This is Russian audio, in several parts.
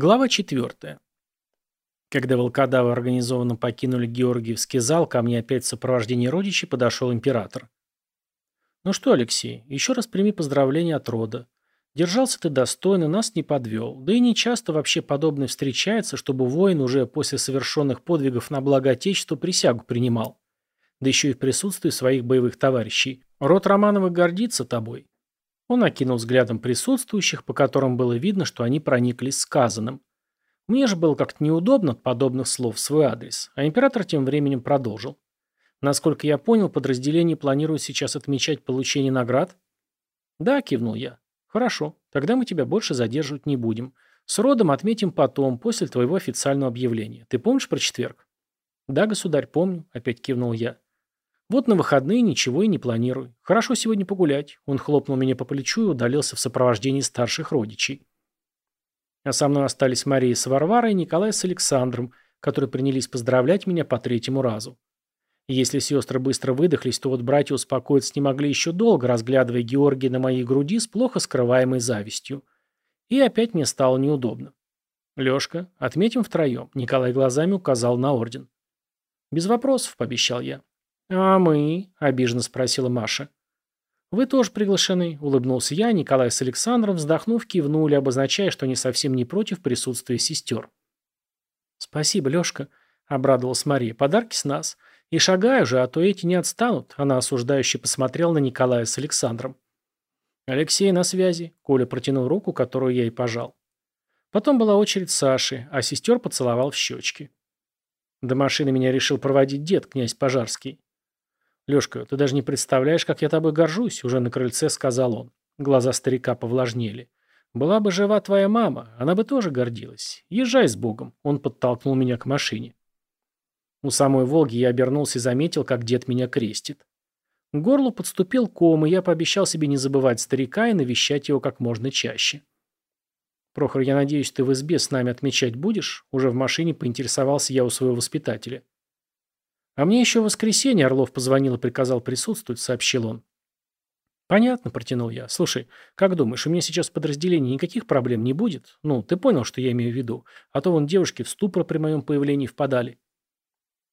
Глава 4. Когда волкодавы организованно покинули Георгиевский зал, ко мне опять в сопровождении родичей подошел император. «Ну что, Алексей, еще раз прими поздравления от рода. Держался ты достойно, нас не подвел. Да и не часто вообще подобное встречается, чтобы воин уже после совершенных подвигов на благо Отечества присягу принимал. Да еще и в присутствии своих боевых товарищей. Род Романовых гордится тобой. Он окинул взглядом присутствующих, по которым было видно, что они прониклись сказанным. Мне же было как-то неудобно от подобных слов в свой адрес, а император тем временем продолжил. Насколько я понял, подразделение планирует сейчас отмечать получение наград? Да, кивнул я. Хорошо, тогда мы тебя больше задерживать не будем. С родом отметим потом, после твоего официального объявления. Ты помнишь про четверг? Да, государь, помню, опять кивнул я. Вот на выходные ничего и не планирую. Хорошо сегодня погулять. Он хлопнул меня по плечу и удалился в сопровождении старших родичей. А со мной остались Мария с Варварой и Николай с Александром, которые принялись поздравлять меня по третьему разу. Если сестры быстро выдохлись, то вот братья успокоиться не могли еще долго, разглядывая Георгия на моей груди с плохо скрываемой завистью. И опять мне стало неудобно. «Лешка, отметим втроем», — Николай глазами указал на орден. «Без вопросов», — пообещал я. «А мы?» – обиженно спросила Маша. «Вы тоже приглашены», – улыбнулся я, Николай с Александром, вздохнув, кивнули, обозначая, что они совсем не против присутствия сестер. «Спасибо, Лешка», – обрадовалась Мария, – «подарки с нас. И шагай уже, а то эти не отстанут», – она осуждающе посмотрела на Николая с Александром. «Алексей на связи», – Коля протянул руку, которую я и пожал. Потом была очередь Саши, а сестер поцеловал в щечки. До машины меня решил проводить дед, князь Пожарский. «Лешка, ты даже не представляешь, как я тобой горжусь», — уже на крыльце сказал он. Глаза старика повлажнели. «Была бы жива твоя мама, она бы тоже гордилась. Езжай с Богом», — он подтолкнул меня к машине. У самой «Волги» я обернулся и заметил, как дед меня крестит. К горлу подступил ком, и я пообещал себе не забывать старика и навещать его как можно чаще. «Прохор, я надеюсь, ты в избе с нами отмечать будешь?» Уже в машине поинтересовался я у своего воспитателя. «А мне еще в воскресенье Орлов позвонил и приказал присутствовать», — сообщил он. «Понятно», — протянул я. «Слушай, как думаешь, у меня сейчас в подразделении никаких проблем не будет? Ну, ты понял, что я имею в виду. А то вон девушки в ступор при моем появлении впадали».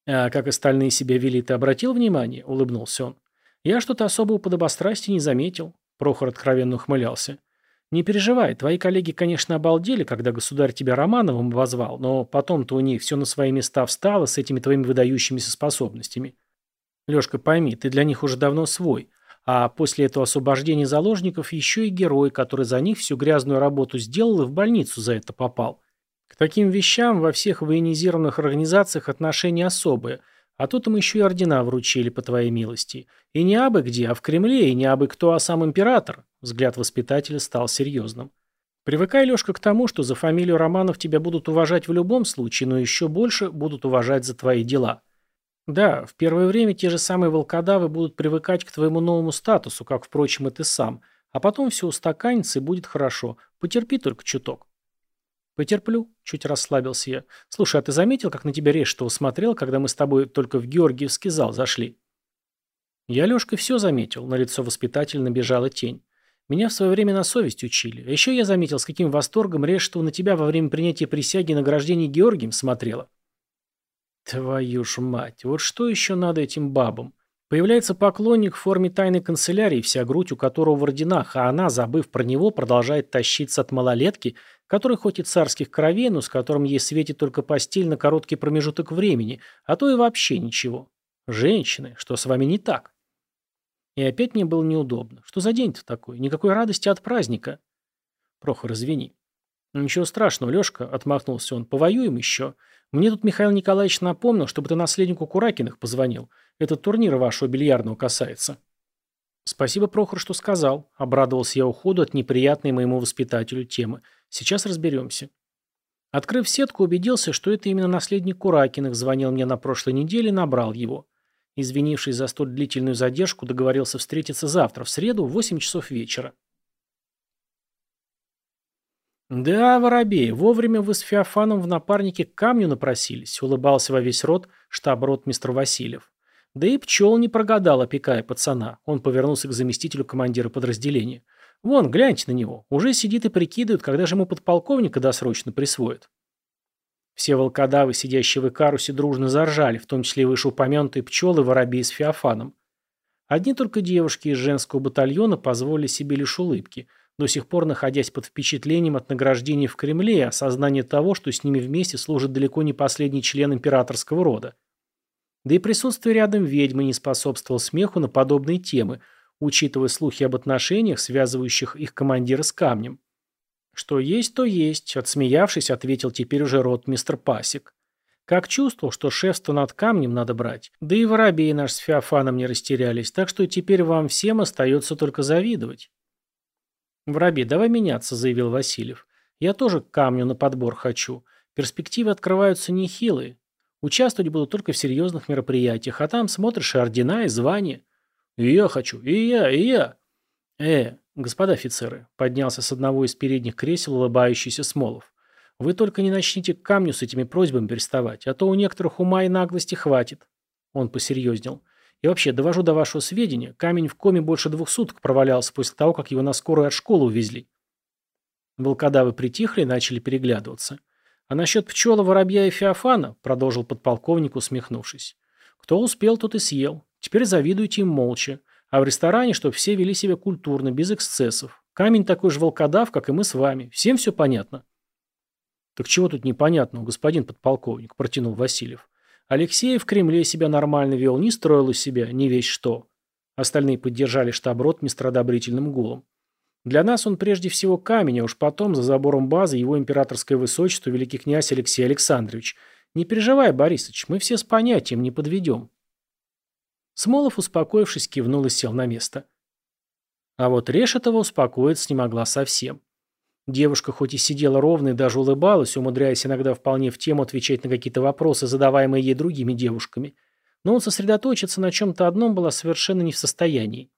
«А как остальные себя вели, ты обратил внимание?» — улыбнулся он. «Я что-то особого подобострастия не заметил». Прохор откровенно ухмылялся. Не переживай, твои коллеги, конечно, обалдели, когда государь тебя Романовым возвал, но потом-то у них все на свои места встало с этими твоими выдающимися способностями. Лешка, пойми, ты для них уже давно свой, а после этого освобождения заложников еще и герой, который за них всю грязную работу сделал и в больницу за это попал. К таким вещам во всех военизированных организациях отношения особые – а тут им еще и ордена вручили, по твоей милости. И не абы где, а в Кремле, и не абы кто, а сам император. Взгляд воспитателя стал серьезным. Привыкай, Лешка, к тому, что за фамилию Романов тебя будут уважать в любом случае, но еще больше будут уважать за твои дела. Да, в первое время те же самые волкодавы будут привыкать к твоему новому статусу, как, впрочем, и ты сам. А потом все устаканится и будет хорошо. Потерпи только чуток. «Потерплю», — чуть расслабился я. «Слушай, а ты заметил, как на тебя Рештова смотрел, когда мы с тобой только в Георгиевский зал зашли?» Я, Лешка, все заметил. На лицо воспитателя набежала тень. Меня в свое время на совесть учили. А еще я заметил, с каким восторгом Рештова на тебя во время принятия присяги и награждения Георгием смотрела. Твою ж мать, вот что еще надо этим бабам? Появляется поклонник в форме тайной канцелярии, вся грудь у которого в орденах, а она, забыв про него, продолжает тащиться от малолетки, который хоть и царских кровей, но с которым ей светит только постель на короткий промежуток времени, а то и вообще ничего. Женщины, что с вами не так? И опять мне было неудобно. Что за день-то такой? Никакой радости от праздника. Прохор, извини. Ничего страшного, Лешка, отмахнулся он. Повоюем еще. Мне тут Михаил Николаевич напомнил, чтобы ты наследнику Куракиных позвонил. Этот турнир вашего бильярдного касается. Спасибо, Прохор, что сказал. Обрадовался я уходу от неприятной моему воспитателю темы. Сейчас разберемся. Открыв сетку, убедился, что это именно наследник Куракиных звонил мне на прошлой неделе и набрал его. Извинившись за столь длительную задержку, договорился встретиться завтра, в среду, в 8 часов вечера. «Да, Воробей, вовремя вы с Феофаном в напарнике к камню напросились», улыбался во весь рот штаб-рот мистер Васильев. Да и пчел не прогадал, опекая пацана. Он повернулся к заместителю командира подразделения. Вон, гляньте на него. Уже сидит и прикидывает, когда же ему подполковника досрочно присвоят. Все волкодавы, сидящие в Икарусе, дружно заржали, в том числе вышеупомянутые пчелы, воробей с Феофаном. Одни только девушки из женского батальона позволили себе лишь улыбки, до сих пор находясь под впечатлением от награждения в Кремле и осознания того, что с ними вместе служит далеко не последний член императорского рода. Да и присутствие рядом ведьмы не способствовало смеху на подобные темы, учитывая слухи об отношениях, связывающих их командира с камнем. «Что есть, то есть», — отсмеявшись, ответил теперь уже рот мистер Пасик. Как чувствовал, что шефство над камнем надо брать. Да и воробей наш с Феофаном не растерялись, так что теперь вам всем остается только завидовать. «Воробей, давай меняться», — заявил Васильев. «Я тоже к камню на подбор хочу. Перспективы открываются нехилые. Участвовать буду только в серьезных мероприятиях, а там смотришь и ордена, и звания». «И я хочу, и я, и я». «Э, господа офицеры», — поднялся с одного из передних кресел улыбающийся Смолов. Вы только не начните к камню с этими просьбами приставать, а то у некоторых ума и наглости хватит. Он посерьезнел. И вообще, довожу до вашего сведения, камень в коме больше двух суток провалялся после того, как его на скорую от школы увезли. Волкодавы притихли и начали переглядываться. А насчет пчела, воробья и феофана, продолжил подполковник, усмехнувшись. Кто успел, тот и съел. Теперь завидуйте им молча. А в ресторане, чтобы все вели себя культурно, без эксцессов. Камень такой же волкодав, как и мы с вами. Всем все понятно. «Так чего тут непонятного, господин подполковник?» – протянул Васильев. «Алексей в Кремле себя нормально вел, не строил из себя, не весь что». Остальные поддержали штаб-рот одобрительным гулом. «Для нас он прежде всего камень, а уж потом, за забором базы, его императорское высочество, великий князь Алексей Александрович. Не переживай, Борисович, мы все с понятием не подведем». Смолов, успокоившись, кивнул и сел на место. А вот Решетова успокоиться не могла совсем. Девушка хоть и сидела ровно и даже улыбалась, умудряясь иногда вполне в тему отвечать на какие-то вопросы, задаваемые ей другими девушками, но он сосредоточиться на чем-то одном была совершенно не в состоянии.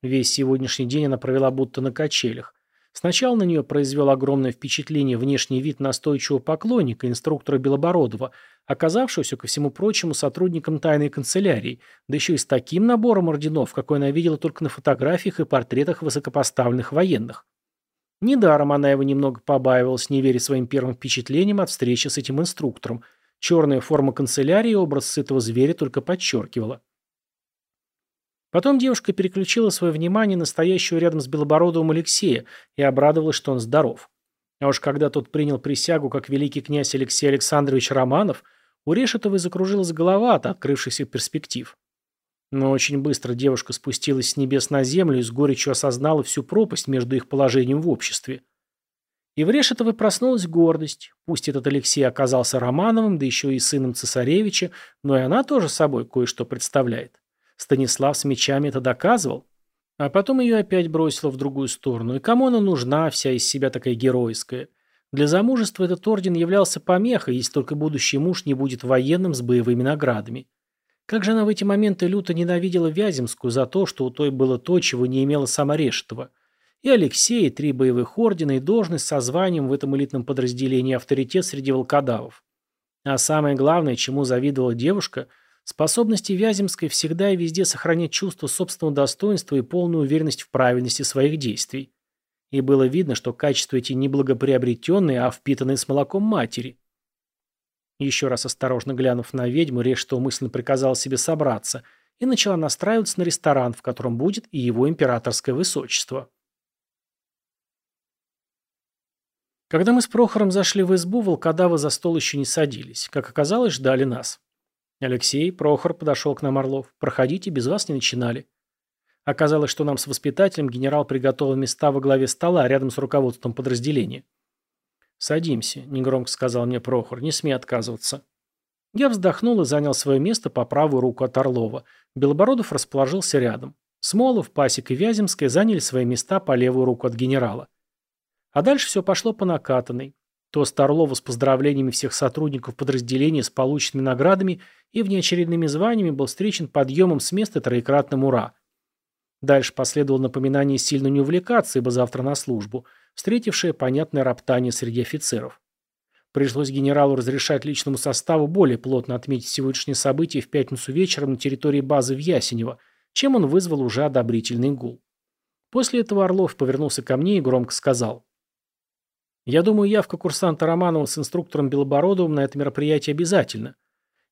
Весь сегодняшний день она провела будто на качелях. Сначала на нее произвел огромное впечатление внешний вид настойчивого поклонника, инструктора Белобородова, оказавшегося, ко всему прочему, сотрудником тайной канцелярии, да еще и с таким набором орденов, какой она видела только на фотографиях и портретах высокопоставленных военных. Недаром она его немного побаивалась, не веря своим первым впечатлениям от встречи с этим инструктором. Черная форма канцелярии образ сытого зверя только подчеркивала. Потом девушка переключила свое внимание на стоящего рядом с Белобородовым Алексея и обрадовалась, что он здоров. А уж когда тот принял присягу как великий князь Алексей Александрович Романов, у Решетовой закружилась голова от открывшихся перспектив. Но очень быстро девушка спустилась с небес на землю и с горечью осознала всю пропасть между их положением в обществе. И в Решетовой проснулась гордость. Пусть этот Алексей оказался Романовым, да еще и сыном цесаревича, но и она тоже собой кое-что представляет. Станислав с мечами это доказывал. А потом ее опять бросило в другую сторону. И кому она нужна, вся из себя такая геройская? Для замужества этот орден являлся помехой, если только будущий муж не будет военным с боевыми наградами. Как же она в эти моменты люто ненавидела Вяземскую за то, что у той было то, чего не имела сама Решетова. И Алексей, и три боевых ордена, и должность со званием в этом элитном подразделении авторитет среди волкодавов. А самое главное, чему завидовала девушка, способности Вяземской всегда и везде сохранять чувство собственного достоинства и полную уверенность в правильности своих действий. И было видно, что качества эти не благоприобретенные, а впитанные с молоком матери. Еще раз осторожно глянув на ведьму, Решетова мысленно приказала себе собраться и начала настраиваться на ресторан, в котором будет и его императорское высочество. Когда мы с Прохором зашли в избу, волкодавы за стол еще не садились. Как оказалось, ждали нас. Алексей, Прохор, подошел к нам Орлов. «Проходите, без вас не начинали». Оказалось, что нам с воспитателем генерал приготовил места во главе стола рядом с руководством подразделения. «Садимся», — негромко сказал мне Прохор, — «не смей отказываться». Я вздохнул и занял свое место по правую руку от Орлова. Белобородов расположился рядом. Смолов, Пасик и Вяземская заняли свои места по левую руку от генерала. А дальше все пошло по накатанной. Тост Орлова с поздравлениями всех сотрудников подразделения с полученными наградами и внеочередными званиями был встречен подъемом с места троекратным «Ура!». Дальше последовало напоминание сильно не увлекаться, ибо завтра на службу – встретившее понятное роптание среди офицеров. Пришлось генералу разрешать личному составу более плотно отметить сегодняшнее событие в пятницу вечером на территории базы в Ясенево, чем он вызвал уже одобрительный гул. После этого Орлов повернулся ко мне и громко сказал. «Я думаю, явка курсанта Романова с инструктором Белобородовым на это мероприятие обязательно».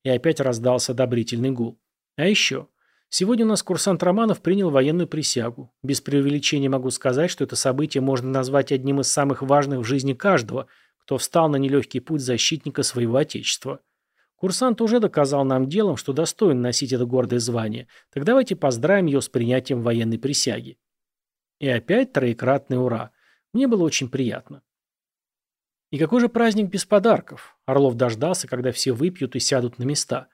И опять раздался одобрительный гул. «А еще. Сегодня у нас курсант Романов принял военную присягу. Без преувеличения могу сказать, что это событие можно назвать одним из самых важных в жизни каждого, кто встал на нелегкий путь защитника своего Отечества. Курсант уже доказал нам делом, что достоин носить это гордое звание. Так давайте поздравим ее с принятием военной присяги. И опять троекратный ура. Мне было очень приятно. И какой же праздник без подарков? Орлов дождался, когда все выпьют и сядут на места.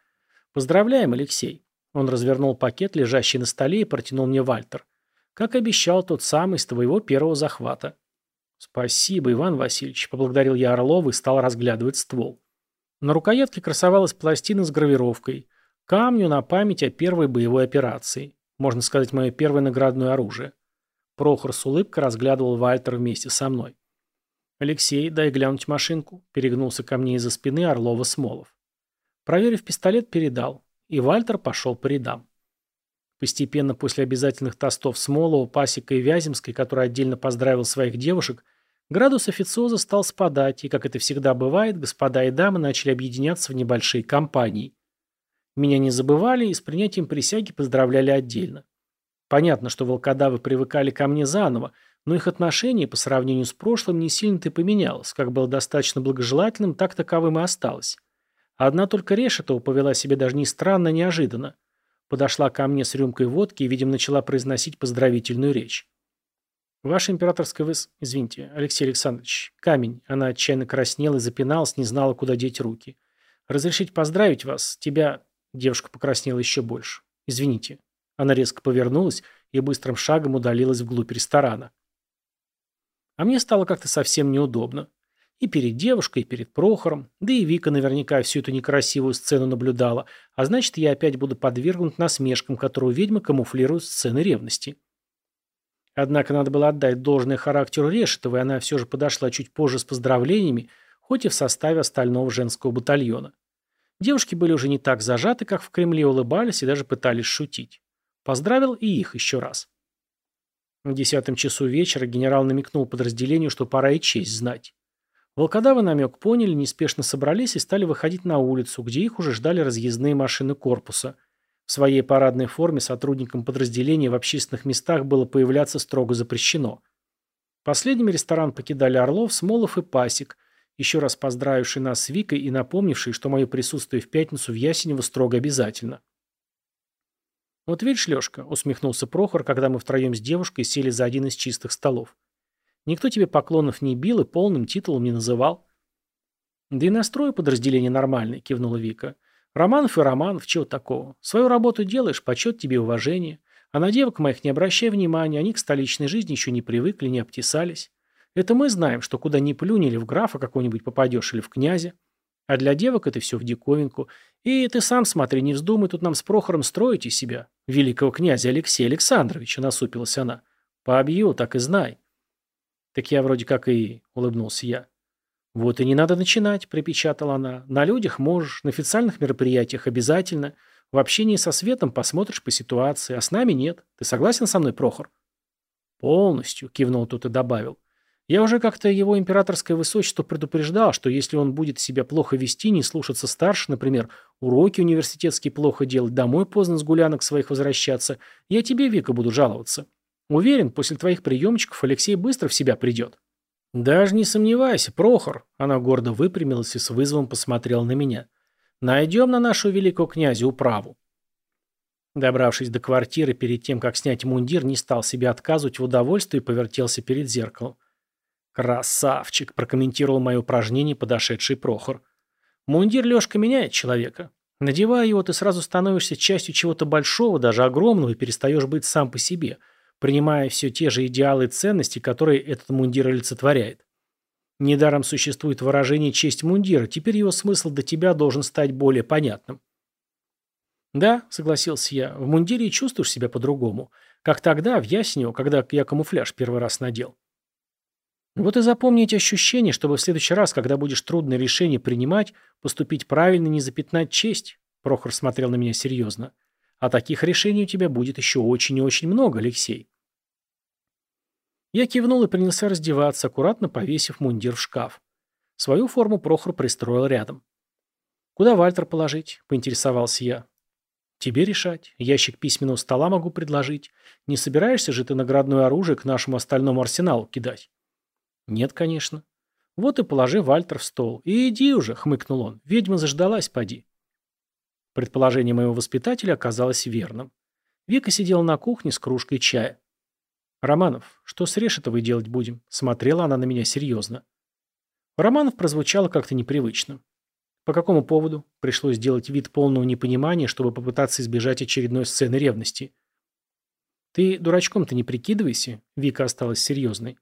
Поздравляем, Алексей. Он развернул пакет, лежащий на столе, и протянул мне Вальтер. Как обещал тот самый с твоего первого захвата. Спасибо, Иван Васильевич. Поблагодарил я Орлова и стал разглядывать ствол. На рукоятке красовалась пластина с гравировкой. Камню на память о первой боевой операции. Можно сказать, мое первое наградное оружие. Прохор с улыбкой разглядывал Вальтер вместе со мной. «Алексей, дай глянуть машинку», – перегнулся ко мне из-за спины Орлова Смолов. Проверив пистолет, передал, и Вальтер пошел по рядам. Постепенно после обязательных тостов Смолова, Пасека и Вяземской, который отдельно поздравил своих девушек, градус официоза стал спадать, и, как это всегда бывает, господа и дамы начали объединяться в небольшие компании. Меня не забывали и с принятием присяги поздравляли отдельно. Понятно, что волкодавы привыкали ко мне заново, но их отношение по сравнению с прошлым не сильно-то поменялось, как было достаточно благожелательным, так таковым и осталось. Одна только Решетова повела себя даже не странно, а неожиданно. Подошла ко мне с рюмкой водки и, видимо, начала произносить поздравительную речь. «Ваше императорское выс... Извините, Алексей Александрович, камень». Она отчаянно краснела и запиналась, не знала, куда деть руки. «Разрешить поздравить вас? Тебя...» Девушка покраснела еще больше. «Извините». Она резко повернулась и быстрым шагом удалилась вглубь ресторана. А мне стало как-то совсем неудобно. И перед девушкой, и перед Прохором, да и Вика наверняка всю эту некрасивую сцену наблюдала, а значит, я опять буду подвергнут насмешкам, которые ведьмы камуфлируют сцены ревности. Однако надо было отдать должное характеру Решетовой, она все же подошла чуть позже с поздравлениями, хоть и в составе остального женского батальона. Девушки были уже не так зажаты, как в Кремле, улыбались и даже пытались шутить. Поздравил и их еще раз. В десятом часу вечера генерал намекнул подразделению, что пора и честь знать. Волкодавы намек поняли, неспешно собрались и стали выходить на улицу, где их уже ждали разъездные машины корпуса. В своей парадной форме сотрудникам подразделения в общественных местах было появляться строго запрещено. Последними ресторан покидали Орлов, Смолов и Пасек, еще раз поздравивший нас с Викой и напомнивший, что мое присутствие в пятницу в Ясенево строго обязательно. «Вот видишь, Лешка», — усмехнулся Прохор, когда мы втроем с девушкой сели за один из чистых столов. «Никто тебе поклонов не бил и полным титулом не называл». «Да и настрой подразделение нормальный», — кивнула Вика. «Романов и Романов, чего такого? Свою работу делаешь, почет тебе уважение. А на девок моих не обращай внимания, они к столичной жизни еще не привыкли, не обтесались. Это мы знаем, что куда ни плюнь или в графа какого-нибудь попадешь, или в князя. А для девок это все в диковинку. И ты сам смотри, не вздумай тут нам с Прохором строить из себя. Великого князя Алексея Александровича, насупилась она. Побью, так и знай. Так я вроде как и улыбнулся я. Вот и не надо начинать, припечатала она. На людях можешь, на официальных мероприятиях обязательно. В общении со Светом посмотришь по ситуации, а с нами нет. Ты согласен со мной, Прохор? Полностью, кивнул тут и добавил. Я уже как-то его императорское высочество предупреждал, что если он будет себя плохо вести, не слушаться старше, например, уроки университетские плохо делать, домой поздно с гулянок своих возвращаться, я тебе, Вика, буду жаловаться. Уверен, после твоих приемчиков Алексей быстро в себя придет. Даже не сомневайся, Прохор. Она гордо выпрямилась и с вызовом посмотрела на меня. Найдем на нашего великого князя управу. Добравшись до квартиры, перед тем, как снять мундир, не стал себе отказывать в удовольствии и повертелся перед зеркалом. «Красавчик», – прокомментировал мое упражнение подошедший Прохор. «Мундир Лешка меняет человека. Надевая его, ты сразу становишься частью чего-то большого, даже огромного, и перестаешь быть сам по себе, принимая все те же идеалы и ценности, которые этот мундир олицетворяет. Недаром существует выражение «честь мундира», теперь его смысл до тебя должен стать более понятным». «Да», — согласился я, — «в мундире чувствуешь себя по-другому, как тогда, в Яснево, когда я камуфляж первый раз надел». Вот и запомни эти ощущения, чтобы в следующий раз, когда будешь трудное решение принимать, поступить правильно не запятнать честь. Прохор смотрел на меня серьезно. А таких решений у тебя будет еще очень и очень много, Алексей. Я кивнул и принялся раздеваться, аккуратно повесив мундир в шкаф. Свою форму Прохор пристроил рядом. «Куда Вальтер положить?» – поинтересовался я. «Тебе решать. Ящик письменного стола могу предложить. Не собираешься же ты наградное оружие к нашему остальному арсеналу кидать?» «Нет, конечно». «Вот и положи Вальтер в стол. И иди уже», — хмыкнул он. «Ведьма заждалась, поди». Предположение моего воспитателя оказалось верным. Вика сидела на кухне с кружкой чая. «Романов, что с Решетовой делать будем?» Смотрела она на меня серьезно. Романов прозвучало как-то непривычно. По какому поводу? Пришлось сделать вид полного непонимания, чтобы попытаться избежать очередной сцены ревности. «Ты дурачком-то не прикидывайся», — Вика осталась серьезной.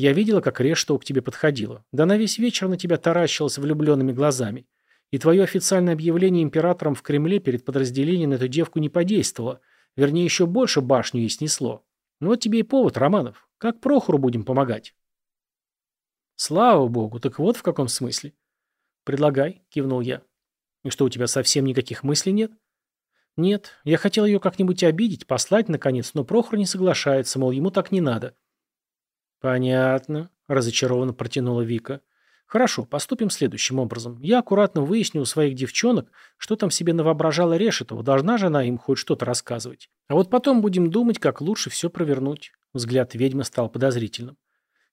«Я видела, как Рештова к тебе подходила. Да на весь вечер на тебя таращилась влюбленными глазами. И твое официальное объявление императором в Кремле перед подразделением на эту девку не подействовало. Вернее, еще больше башню ей снесло. Ну вот тебе и повод, Романов. Как Прохору будем помогать? Слава богу, так вот в каком смысле. Предлагай, кивнул я. И что, у тебя совсем никаких мыслей нет? Нет, я хотел ее как-нибудь обидеть, послать, наконец, но Прохор не соглашается, мол, ему так не надо. Понятно, разочарованно протянула Вика. Хорошо, поступим следующим образом. Я аккуратно выясню у своих девчонок, что там себе навоображала Решетова. Должна же она им хоть что-то рассказывать. А вот потом будем думать, как лучше все провернуть. Взгляд ведьмы стал подозрительным.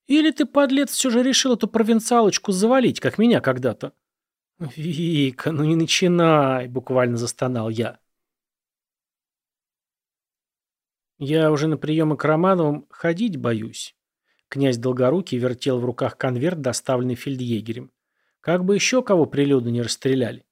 Или ты, подлец, все же решил эту провинциалочку завалить, как меня когда-то? Вика, ну не начинай, буквально застонал я. Я уже на приемы к Романовым ходить боюсь. Князь Долгорукий вертел в руках конверт, доставленный фельдъегерем. Как бы еще кого прилюдно не расстреляли.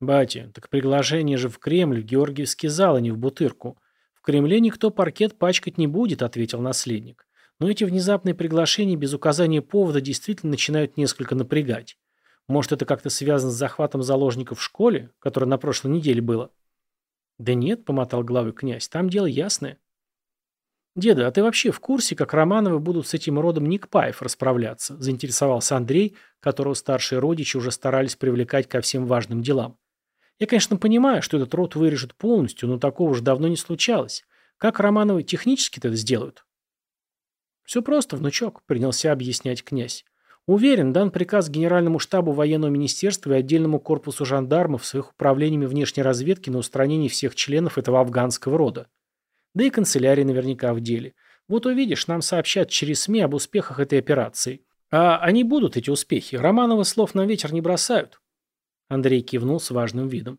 Батя, так приглашение же в Кремль, в Георгиевский зал, а не в Бутырку. В Кремле никто паркет пачкать не будет, ответил наследник. Но эти внезапные приглашения без указания повода действительно начинают несколько напрягать. Может, это как-то связано с захватом заложников в школе, которое на прошлой неделе было? Да нет, помотал головой князь, там дело ясное. «Деда, а ты вообще в курсе, как Романовы будут с этим родом Никпаев расправляться?» – заинтересовался Андрей, которого старшие родичи уже старались привлекать ко всем важным делам. «Я, конечно, понимаю, что этот род вырежут полностью, но такого уже давно не случалось. Как Романовы технически это сделают?» «Все просто, внучок», – принялся объяснять князь. «Уверен, дан приказ Генеральному штабу военного министерства и отдельному корпусу жандармов с их управлениями внешней разведки на устранение всех членов этого афганского рода. Да и канцелярия наверняка в деле. Вот увидишь, нам сообщат через СМИ об успехах этой операции. А они будут, эти успехи. Романова слов на ветер не бросают. Андрей кивнул с важным видом.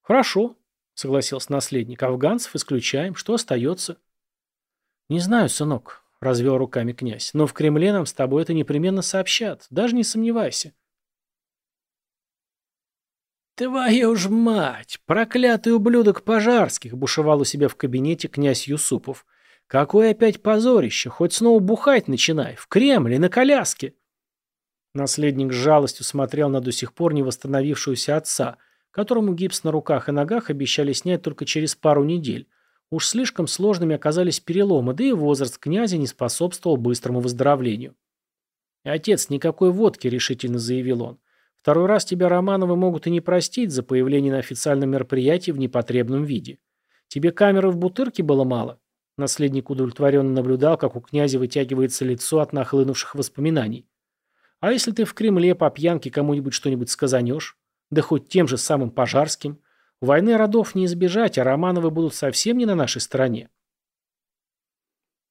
Хорошо, согласился наследник. Афганцев исключаем. Что остается? Не знаю, сынок, развел руками князь. Но в Кремле нам с тобой это непременно сообщат. Даже не сомневайся. «Твою ж мать! Проклятый ублюдок Пожарских!» бушевал у себя в кабинете князь Юсупов. «Какое опять позорище! Хоть снова бухать начинай! В Кремле, на коляске!» Наследник с жалостью смотрел на до сих пор не восстановившуюся отца, которому гипс на руках и ногах обещали снять только через пару недель. Уж слишком сложными оказались переломы, да и возраст князя не способствовал быстрому выздоровлению. «Отец, никакой водки», — решительно заявил он. Второй раз тебя Романовы могут и не простить за появление на официальном мероприятии в непотребном виде. Тебе камеры в бутырке было мало?» Наследник удовлетворенно наблюдал, как у князя вытягивается лицо от нахлынувших воспоминаний. «А если ты в Кремле по пьянке кому-нибудь что-нибудь сказанешь? Да хоть тем же самым Пожарским. Войны родов не избежать, а Романовы будут совсем не на нашей стороне».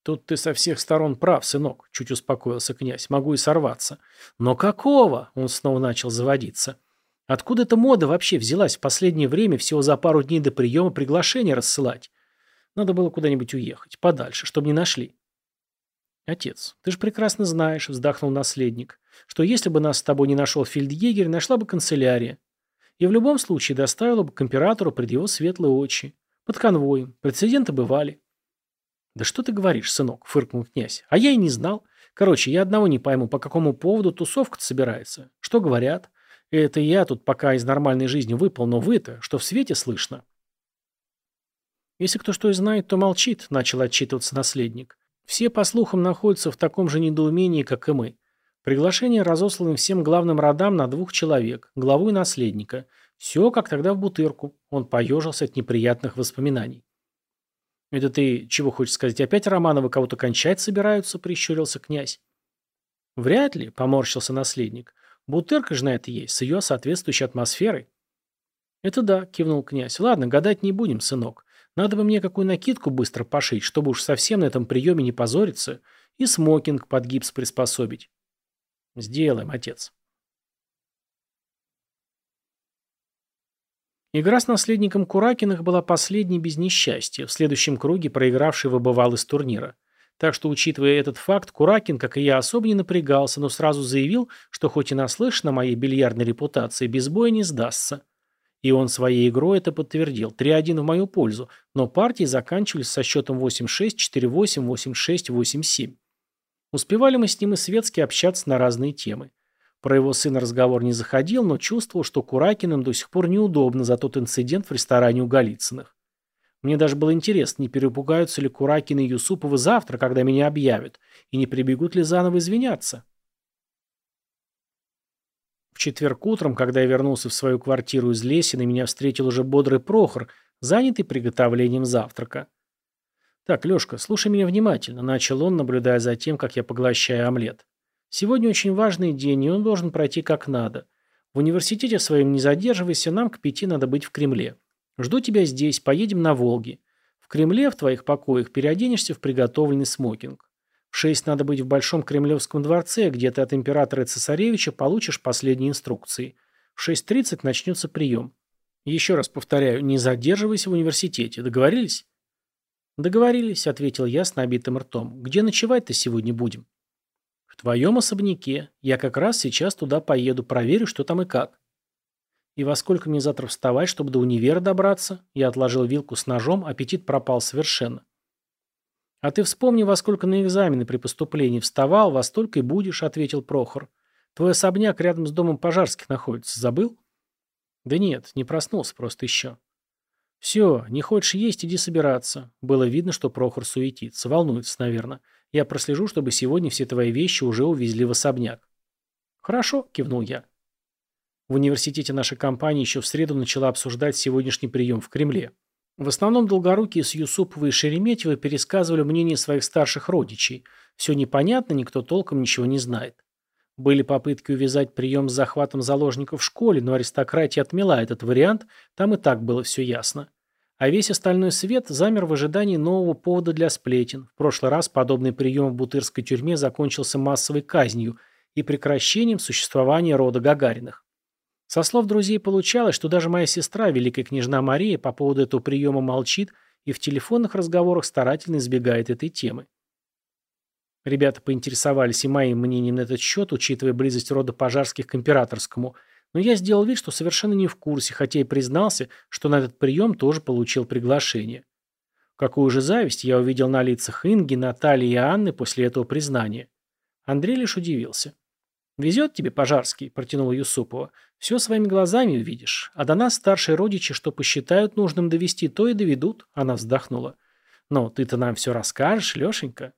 «Тут ты со всех сторон прав, сынок», — чуть успокоился князь. «Могу и сорваться». «Но какого?» — он снова начал заводиться. «Откуда эта мода вообще взялась в последнее время всего за пару дней до приема приглашения рассылать? Надо было куда-нибудь уехать, подальше, чтобы не нашли». «Отец, ты же прекрасно знаешь», — вздохнул наследник, «что если бы нас с тобой не нашел фельдъегерь, нашла бы канцелярия. И в любом случае доставила бы к императору пред его светлые очи. Под конвоем. Прецеденты бывали. «Да что ты говоришь, сынок?» – фыркнул князь. «А я и не знал. Короче, я одного не пойму, по какому поводу тусовка-то собирается. Что говорят? Это я тут пока из нормальной жизни выпал, но вы-то, что в свете слышно?» «Если кто что и знает, то молчит», – начал отчитываться наследник. «Все, по слухам, находятся в таком же недоумении, как и мы. Приглашение разослано всем главным родам на двух человек, главу и наследника. Все, как тогда в Бутырку». Он поежился от неприятных воспоминаний. «Это ты чего хочешь сказать? Опять Романовы кого-то кончать собираются?» – прищурился князь. «Вряд ли», – поморщился наследник. «Бутырка же на это есть, с ее соответствующей атмосферой». «Это да», – кивнул князь. «Ладно, гадать не будем, сынок. Надо бы мне какую накидку быстро пошить, чтобы уж совсем на этом приеме не позориться, и смокинг под гипс приспособить». «Сделаем, отец». Игра с наследником Куракиных была последней без несчастья, в следующем круге проигравший выбывал из турнира. Так что, учитывая этот факт, Куракин, как и я, особо не напрягался, но сразу заявил, что хоть и наслышан о моей бильярдной репутации, без боя не сдастся. И он своей игрой это подтвердил. 3-1 в мою пользу, но партии заканчивались со счетом 8-6, 4-8, 8-6, 8-7. Успевали мы с ним и светски общаться на разные темы. Про его сына разговор не заходил, но чувствовал, что Куракиным до сих пор неудобно за тот инцидент в ресторане у Голицыных. Мне даже было интересно, не перепугаются ли Куракины и Юсуповы завтра, когда меня объявят, и не прибегут ли заново извиняться. В четверг утром, когда я вернулся в свою квартиру из Лесина, меня встретил уже бодрый Прохор, занятый приготовлением завтрака. «Так, Лешка, слушай меня внимательно», — начал он, наблюдая за тем, как я поглощаю омлет. Сегодня очень важный день, и он должен пройти как надо. В университете своем не задерживайся, нам к пяти надо быть в Кремле. Жду тебя здесь, поедем на Волге. В Кремле, в твоих покоях, переоденешься в приготовленный смокинг. В шесть надо быть в Большом Кремлевском дворце, где ты от императора и цесаревича получишь последние инструкции. В шесть тридцать начнется прием. Еще раз повторяю, не задерживайся в университете. Договорились? Договорились, ответил я с набитым ртом. Где ночевать-то сегодня будем? «В твоем особняке. Я как раз сейчас туда поеду, проверю, что там и как». «И во сколько мне завтра вставать, чтобы до универа добраться?» Я отложил вилку с ножом, аппетит пропал совершенно. «А ты вспомни, во сколько на экзамены при поступлении вставал, во столько и будешь», — ответил Прохор. «Твой особняк рядом с домом пожарских находится. Забыл?» «Да нет, не проснулся просто еще». «Все, не хочешь есть, иди собираться». Было видно, что Прохор суетится. Волнуется, наверное. Я прослежу, чтобы сегодня все твои вещи уже увезли в особняк. Хорошо, кивнул я. В университете наша компания еще в среду начала обсуждать сегодняшний прием в Кремле. В основном Долгорукие с Юсуповой и Шереметьевой пересказывали мнение своих старших родичей. Все непонятно, никто толком ничего не знает. Были попытки увязать прием с захватом заложников в школе, но аристократия отмела этот вариант, там и так было все ясно. А весь остальной свет замер в ожидании нового повода для сплетен. В прошлый раз подобный прием в Бутырской тюрьме закончился массовой казнью и прекращением существования рода Гагариных. Со слов друзей получалось, что даже моя сестра, великая княжна Мария, по поводу этого приема молчит и в телефонных разговорах старательно избегает этой темы. Ребята поинтересовались и моим мнением на этот счет, учитывая близость рода пожарских к императорскому – но я сделал вид, что совершенно не в курсе, хотя и признался, что на этот прием тоже получил приглашение. Какую же зависть я увидел на лицах Инги, Натальи и Анны после этого признания. Андрей лишь удивился. «Везет тебе, Пожарский», – протянул Юсупова. «Все своими глазами увидишь. А до нас старшие родичи, что посчитают нужным довести, то и доведут», – она вздохнула. «Но ты-то нам все расскажешь, Лешенька».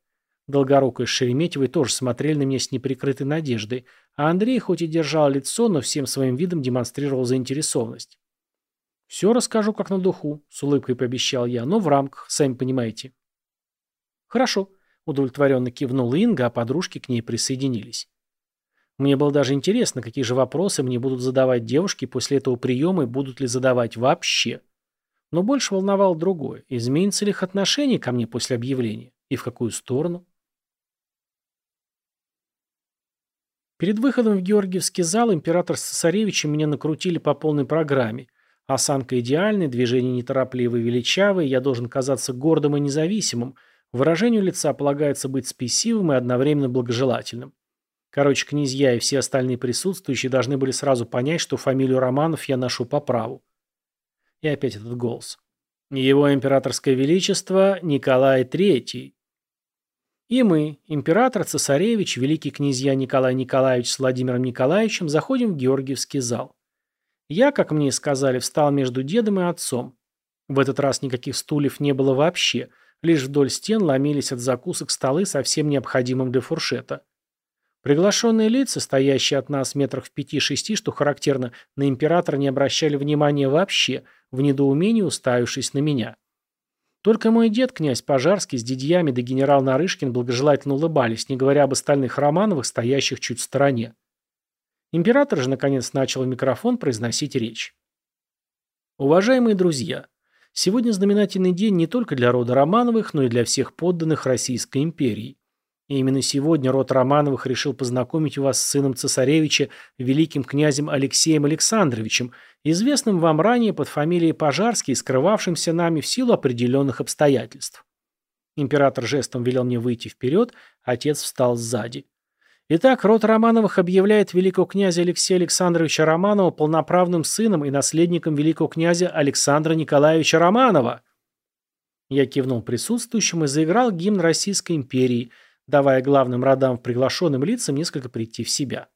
Долгорукая с Шереметьевой тоже смотрели на меня с неприкрытой надеждой, а Андрей хоть и держал лицо, но всем своим видом демонстрировал заинтересованность. «Все расскажу как на духу», — с улыбкой пообещал я, — «но в рамках, сами понимаете». «Хорошо», — удовлетворенно кивнула Инга, а подружки к ней присоединились. Мне было даже интересно, какие же вопросы мне будут задавать девушки после этого приема и будут ли задавать вообще. Но больше волновало другое. Изменится ли их отношение ко мне после объявления? И в какую сторону? Перед выходом в Георгиевский зал император с цесаревичем меня накрутили по полной программе. Осанка идеальная, движения неторопливые, величавые, я должен казаться гордым и независимым. Выражению лица полагается быть спесивым и одновременно благожелательным. Короче, князья и все остальные присутствующие должны были сразу понять, что фамилию Романов я ношу по праву. И опять этот голос. Его императорское величество Николай Третий. И мы, император, цесаревич, великий князья Николай Николаевич с Владимиром Николаевичем, заходим в Георгиевский зал. Я, как мне сказали, встал между дедом и отцом. В этот раз никаких стульев не было вообще, лишь вдоль стен ломились от закусок столы со всем необходимым для фуршета. Приглашенные лица, стоящие от нас метрах в пяти-шести, что характерно, на императора не обращали внимания вообще, в недоумении уставившись на меня. Только мой дед, князь Пожарский, с дядьями да генерал Нарышкин благожелательно улыбались, не говоря об остальных Романовых, стоящих чуть в стороне. Император же, наконец, начал в микрофон произносить речь. Уважаемые друзья, сегодня знаменательный день не только для рода Романовых, но и для всех подданных Российской империи. И именно сегодня род Романовых решил познакомить вас с сыном цесаревича, великим князем Алексеем Александровичем, известным вам ранее под фамилией Пожарский, скрывавшимся нами в силу определенных обстоятельств. Император жестом велел мне выйти вперед, отец встал сзади. Итак, род Романовых объявляет великого князя Алексея Александровича Романова полноправным сыном и наследником великого князя Александра Николаевича Романова. Я кивнул присутствующим и заиграл гимн Российской империи, давая главным родам приглашенным лицам несколько прийти в себя.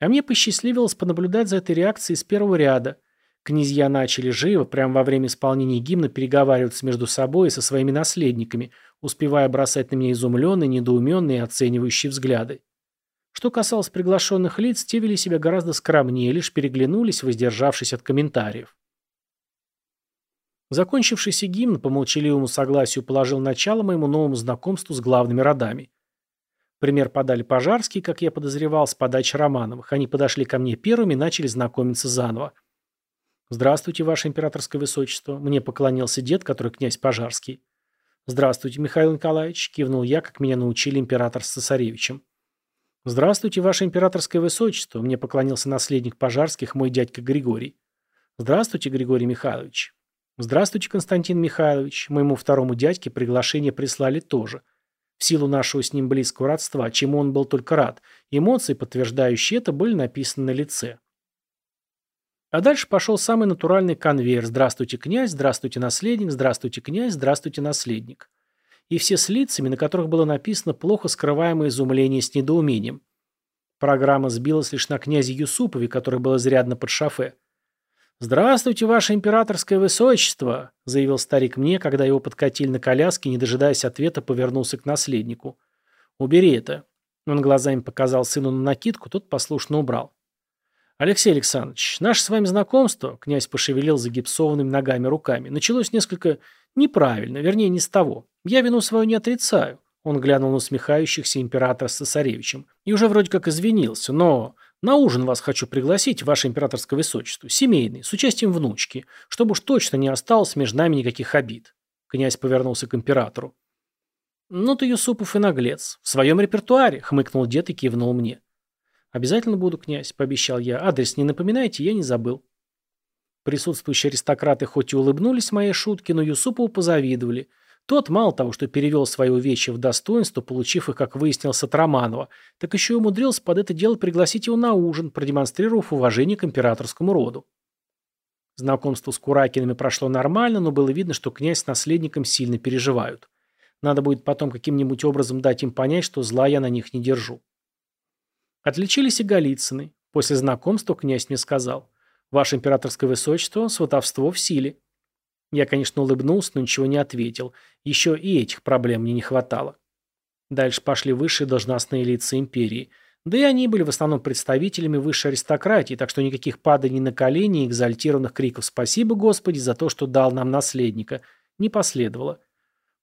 А мне посчастливилось понаблюдать за этой реакцией с первого ряда. Князья начали живо, прямо во время исполнения гимна, переговариваться между собой и со своими наследниками, успевая бросать на меня изумленные, недоуменные оценивающие взгляды. Что касалось приглашенных лиц, те вели себя гораздо скромнее, лишь переглянулись, воздержавшись от комментариев. Закончившийся гимн по молчаливому согласию положил начало моему новому знакомству с главными родами. Пример подали Пожарские, как я подозревал, с подачи Романовых. Они подошли ко мне первыми и начали знакомиться заново. «Здравствуйте, Ваше Императорское Высочество», — мне поклонился дед, который князь Пожарский. «Здравствуйте, Михаил Николаевич», — кивнул я, как меня научили император с цесаревичем. «Здравствуйте, Ваше Императорское Высочество», — мне поклонился наследник Пожарских, мой дядька Григорий. «Здравствуйте, Григорий Михайлович». «Здравствуйте, Константин Михайлович. Моему второму дядьке приглашение прислали тоже в силу нашего с ним близкого родства, чему он был только рад. Эмоции, подтверждающие это, были написаны на лице. А дальше пошел самый натуральный конвейер «Здравствуйте, князь», «Здравствуйте, наследник», «Здравствуйте, князь», «Здравствуйте, наследник». И все с лицами, на которых было написано плохо скрываемое изумление с недоумением. Программа сбилась лишь на князе Юсупове, который был изрядно под шофе. «Здравствуйте, ваше императорское высочество», — заявил старик мне, когда его подкатили на коляске, не дожидаясь ответа, повернулся к наследнику. «Убери это». Он глазами показал сыну на накидку, тот послушно убрал. «Алексей Александрович, наше с вами знакомство», — князь пошевелил загипсованными ногами руками, началось несколько неправильно, вернее, не с того. Я вину свою не отрицаю. Он глянул на усмехающихся императора с цесаревичем и уже вроде как извинился, но на ужин вас хочу пригласить, ваше императорское высочество, семейный, с участием внучки, чтобы уж точно не осталось между нами никаких обид. Князь повернулся к императору. «Ну ты, Юсупов, и наглец. В своем репертуаре», — хмыкнул дед и кивнул мне. «Обязательно буду, князь», — пообещал я. «Адрес не напоминайте, я не забыл». Присутствующие аристократы хоть и улыбнулись моей шутке, но Юсупову позавидовали — тот мало того, что перевел свои увечья в достоинство, получив их, как выяснилось, от Романова, так еще и умудрился под это дело пригласить его на ужин, продемонстрировав уважение к императорскому роду. Знакомство с Куракинами прошло нормально, но было видно, что князь с наследником сильно переживают. Надо будет потом каким-нибудь образом дать им понять, что зла я на них не держу. Отличились и Голицыны. После знакомства князь мне сказал, «Ваше императорское высочество, сватовство в силе». Я, конечно, улыбнулся, но ничего не ответил. Еще и этих проблем мне не хватало. Дальше пошли высшие должностные лица империи. Да и они были в основном представителями высшей аристократии, так что никаких паданий на колени и экзальтированных криков «Спасибо, Господи, за то, что дал нам наследника» не последовало.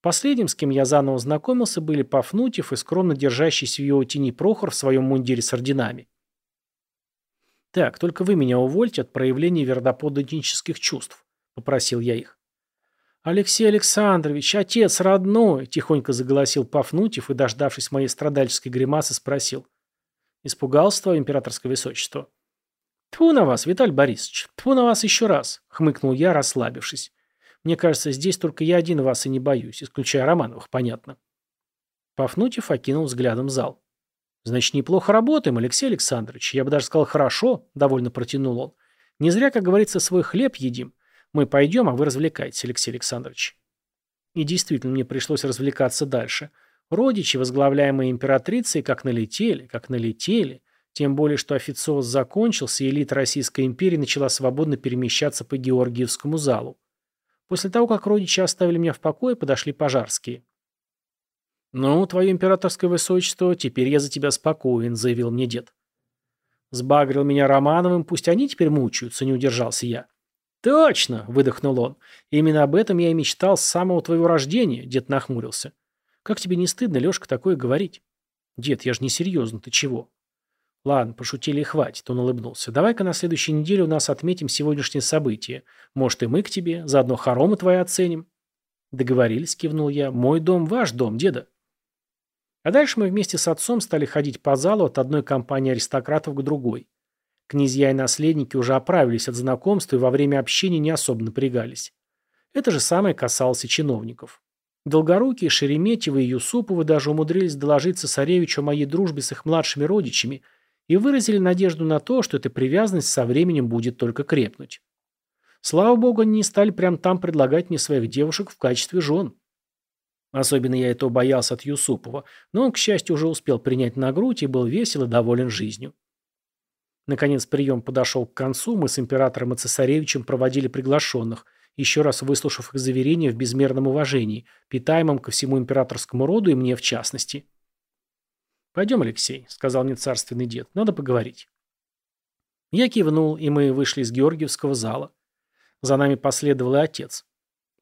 Последним, с кем я заново знакомился, были Пафнутьев и скромно держащийся в его тени Прохор в своем мундире с орденами. «Так, только вы меня увольте от проявления верноподданнических чувств», — попросил я их. «Алексей Александрович, отец родной!» – тихонько заголосил Пафнутьев и, дождавшись моей страдальческой гримасы, спросил. «Испугался твое императорское высочество?» «Тьфу на вас, Виталий Борисович! Тьфу на вас еще раз!» – хмыкнул я, расслабившись. «Мне кажется, здесь только я один вас и не боюсь, исключая Романовых, понятно». Пафнутьев окинул взглядом зал. «Значит, неплохо работаем, Алексей Александрович. Я бы даже сказал, хорошо», – довольно протянул он. «Не зря, как говорится, свой хлеб едим. Мы пойдем, а вы развлекайтесь, Алексей Александрович. И действительно, мне пришлось развлекаться дальше. Родичи, возглавляемые императрицей, как налетели, как налетели. Тем более, что официоз закончился, и элита Российской империи начала свободно перемещаться по Георгиевскому залу. После того, как родичи оставили меня в покое, подошли пожарские. «Ну, твое императорское высочество, теперь я за тебя спокоен», — заявил мне дед. Сбагрил меня Романовым, пусть они теперь мучаются, не удержался я. «Точно!» – выдохнул он. «Именно об этом я и мечтал с самого твоего рождения», – дед нахмурился. «Как тебе не стыдно, Лешка, такое говорить?» «Дед, я же не серьезно, ты чего?» «Ладно, пошутили и хватит», – он улыбнулся. «Давай-ка на следующей неделе у нас отметим сегодняшнее событие. Может, и мы к тебе, заодно хоромы твои оценим». «Договорились», – кивнул я. «Мой дом – ваш дом, деда». А дальше мы вместе с отцом стали ходить по залу от одной компании аристократов к другой. Князья и наследники уже оправились от знакомства и во время общения не особо напрягались. Это же самое касалось и чиновников. Долгорукие, Шереметьевы и Юсуповы даже умудрились доложить цесаревичу о моей дружбе с их младшими родичами и выразили надежду на то, что эта привязанность со временем будет только крепнуть. Слава богу, они не стали прям там предлагать мне своих девушек в качестве жен. Особенно я этого боялся от Юсупова, но он, к счастью, уже успел принять на грудь и был весел и доволен жизнью. Наконец прием подошел к концу, мы с императором и цесаревичем проводили приглашенных, еще раз выслушав их заверения в безмерном уважении, питаемом ко всему императорскому роду и мне в частности. «Пойдем, Алексей», — сказал мне царственный дед, — «надо поговорить». Я кивнул, и мы вышли из Георгиевского зала. За нами последовал и отец.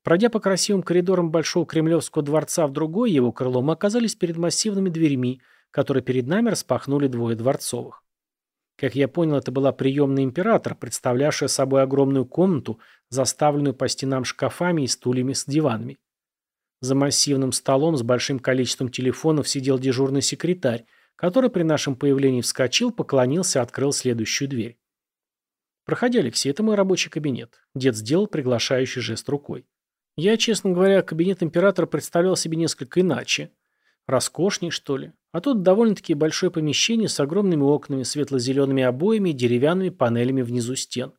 Пройдя по красивым коридорам Большого Кремлевского дворца в другое его крыло, мы оказались перед массивными дверьми, которые перед нами распахнули двое дворцовых. Как я понял, это была приемная император, представлявшая собой огромную комнату, заставленную по стенам шкафами и стульями с диванами. За массивным столом с большим количеством телефонов сидел дежурный секретарь, который при нашем появлении вскочил, поклонился и открыл следующую дверь. «Проходи, Алексей, это мой рабочий кабинет». Дед сделал приглашающий жест рукой. Я, честно говоря, кабинет императора представлял себе несколько иначе. Роскошней, что ли? А тут довольно-таки большое помещение с огромными окнами, светло-зелеными обоями и деревянными панелями внизу стен.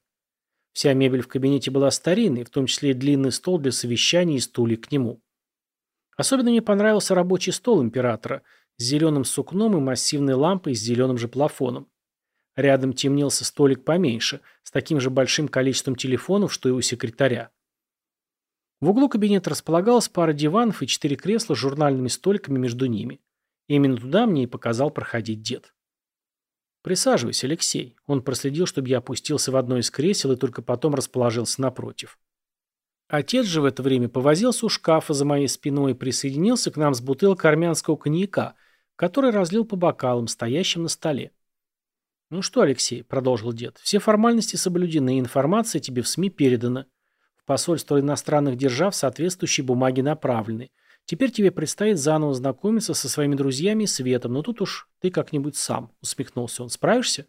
Вся мебель в кабинете была старинной, в том числе и длинный стол для совещаний и стулья к нему. Особенно мне понравился рабочий стол императора с зеленым сукном и массивной лампой с зеленым же плафоном. Рядом темнелся столик поменьше, с таким же большим количеством телефонов, что и у секретаря. В углу кабинета располагалась пара диванов и четыре кресла с журнальными столиками между ними. Именно туда мне и показал проходить дед. «Присаживайся, Алексей». Он проследил, чтобы я опустился в одно из кресел и только потом расположился напротив. Отец же в это время повозился у шкафа за моей спиной и присоединился к нам с бутылкой армянского коньяка, который разлил по бокалам, стоящим на столе. «Ну что, Алексей», — продолжил дед, — «все формальности соблюдены, информация тебе в СМИ передана. В посольство иностранных держав соответствующие бумаги направлены. Теперь тебе предстоит заново знакомиться со своими друзьями и Светом, но тут уж ты как-нибудь сам, усмехнулся он. Справишься?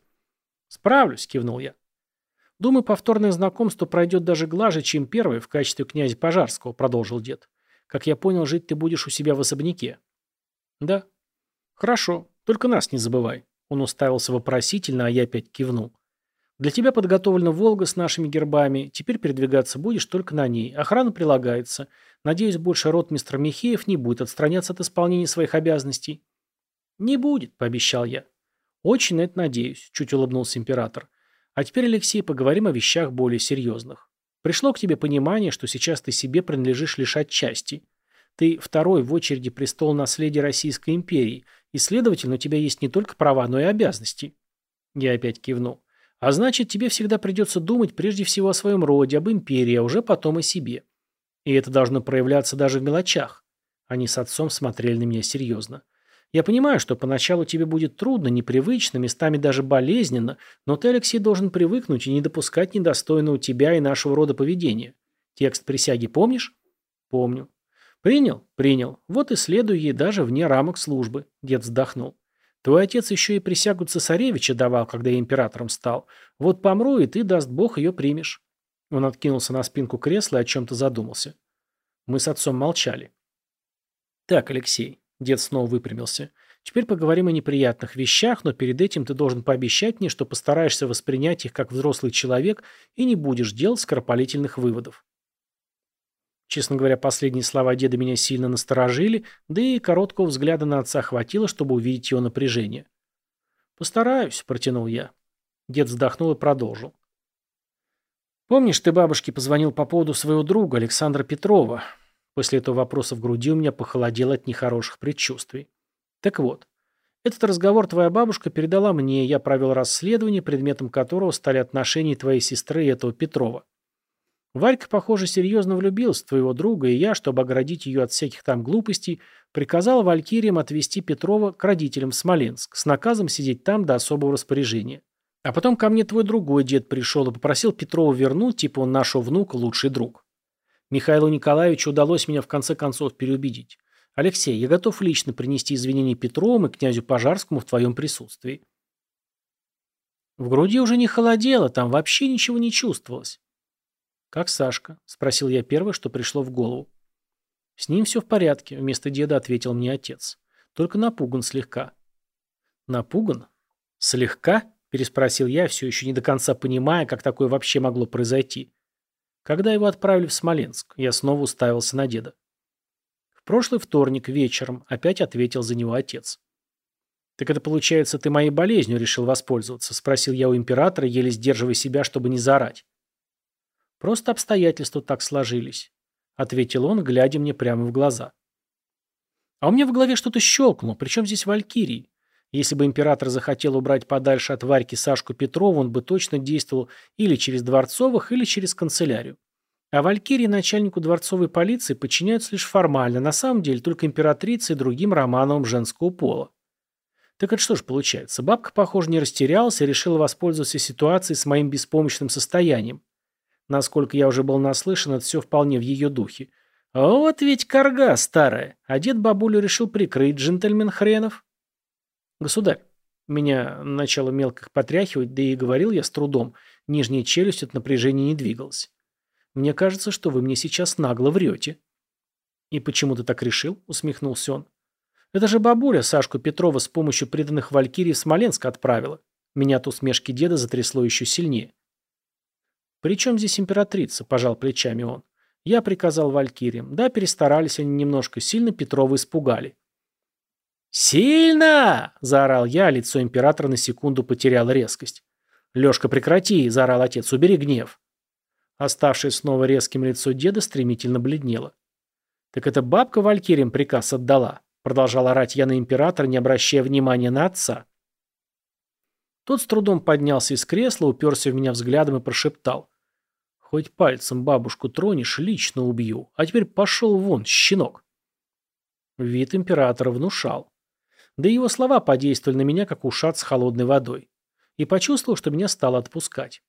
Справлюсь, кивнул я. Думаю, повторное знакомство пройдет даже глаже, чем первое в качестве князя Пожарского, продолжил дед. Как я понял, жить ты будешь у себя в особняке. Да. Хорошо, только нас не забывай. Он уставился вопросительно, а я опять кивнул. Для тебя подготовлена «Волга» с нашими гербами. Теперь передвигаться будешь только на ней. Охрана прилагается. Надеюсь, больше рот мистер Михеев не будет отстраняться от исполнения своих обязанностей. Не будет, пообещал я. Очень на это надеюсь, чуть улыбнулся император. А теперь, Алексей, поговорим о вещах более серьезных. Пришло к тебе понимание, что сейчас ты себе принадлежишь лишь отчасти. Ты второй в очереди престол наследия Российской империи, и, следовательно, у тебя есть не только права, но и обязанности. Я опять кивнул. А значит, тебе всегда придется думать прежде всего о своем роде, об империи, а уже потом о себе. И это должно проявляться даже в мелочах. Они с отцом смотрели на меня серьезно. Я понимаю, что поначалу тебе будет трудно, непривычно, местами даже болезненно, но ты, Алексей, должен привыкнуть и не допускать недостойного тебя и нашего рода поведения. Текст присяги помнишь? Помню. Принял? Принял. Вот и следуй ей даже вне рамок службы. Дед вздохнул. Твой отец еще и присягу цесаревича давал, когда я императором стал. Вот помру, и ты, даст бог, ее примешь. Он откинулся на спинку кресла и о чем-то задумался. Мы с отцом молчали. Так, Алексей, дед снова выпрямился. Теперь поговорим о неприятных вещах, но перед этим ты должен пообещать мне, что постараешься воспринять их как взрослый человек и не будешь делать скоропалительных выводов. Честно говоря, последние слова деда меня сильно насторожили, да и короткого взгляда на отца хватило, чтобы увидеть его напряжение. «Постараюсь», — протянул я. Дед вздохнул и продолжил. «Помнишь, ты бабушке позвонил по поводу своего друга, Александра Петрова?» После этого вопроса в груди у меня похолодело от нехороших предчувствий. «Так вот, этот разговор твоя бабушка передала мне, я провел расследование, предметом которого стали отношения твоей сестры и этого Петрова. Варька, похоже, серьезно влюбилась в твоего друга, и я, чтобы оградить ее от всяких там глупостей, приказал Валькириям отвезти Петрова к родителям в Смоленск с наказом сидеть там до особого распоряжения. А потом ко мне твой другой дед пришел и попросил Петрова вернуть, типа он нашего внука лучший друг. Михаилу Николаевичу удалось меня в конце концов переубедить. Алексей, я готов лично принести извинения Петровым и князю Пожарскому в твоем присутствии. В груди уже не холодело, там вообще ничего не чувствовалось. «Как Сашка?» – спросил я первое, что пришло в голову. «С ним все в порядке», – вместо деда ответил мне отец. «Только напуган слегка». «Напуган? Слегка?» – переспросил я, все еще не до конца понимая, как такое вообще могло произойти. Когда его отправили в Смоленск, я снова уставился на деда. В прошлый вторник вечером опять ответил за него отец. «Так это получается, ты моей болезнью решил воспользоваться?» – спросил я у императора, еле сдерживая себя, чтобы не заорать. «Просто обстоятельства так сложились ответил он, глядя мне прямо в глаза. А у меня в голове что-то щелкнуло, причем здесь Валькирии. Если бы император захотел убрать подальше от Варьки Сашку Петрова, он бы точно действовал или через Дворцовых, или через канцелярию. А Валькирии начальнику дворцовой полиции подчиняются лишь формально, на самом деле только императрице и другим романовым женского пола. Так это что же получается? Бабка, похоже, не растерялась и решила воспользоваться ситуацией с моим беспомощным состоянием. Насколько я уже был наслышан, это все вполне в ее духе. Вот ведь корга старая, а дед бабулю решил прикрыть джентльмен хренов. Государь, меня начало мелко потряхивать, да и говорил я с трудом. Нижняя челюсть от напряжения не двигалась. Мне кажется, что вы мне сейчас нагло врете. И почему ты так решил? Усмехнулся он. Это же бабуля Сашку Петрова с помощью преданных Валькирий в Смоленск отправила. Меня от усмешки деда затрясло еще сильнее. «При чем здесь императрица?» – пожал плечами он. «Я приказал валькириям. Да, перестарались они немножко, сильно Петрова испугали». «Сильно!» – заорал я, а лицо императора на секунду потеряло резкость. «Лешка, прекрати!» – заорал отец. «Убери гнев!» Оставшее снова резким лицо деда стремительно бледнело. «Так это бабка Валькириям приказ отдала?» – продолжал орать я на императора, не обращая внимания на отца. Тот с трудом поднялся из кресла, уперся в меня взглядом и прошептал. «Хоть пальцем бабушку тронешь, лично убью. А теперь пошел вон, щенок». Вид императора внушал. Да его слова подействовали на меня, как ушат с холодной водой. И почувствовал, что меня стало отпускать.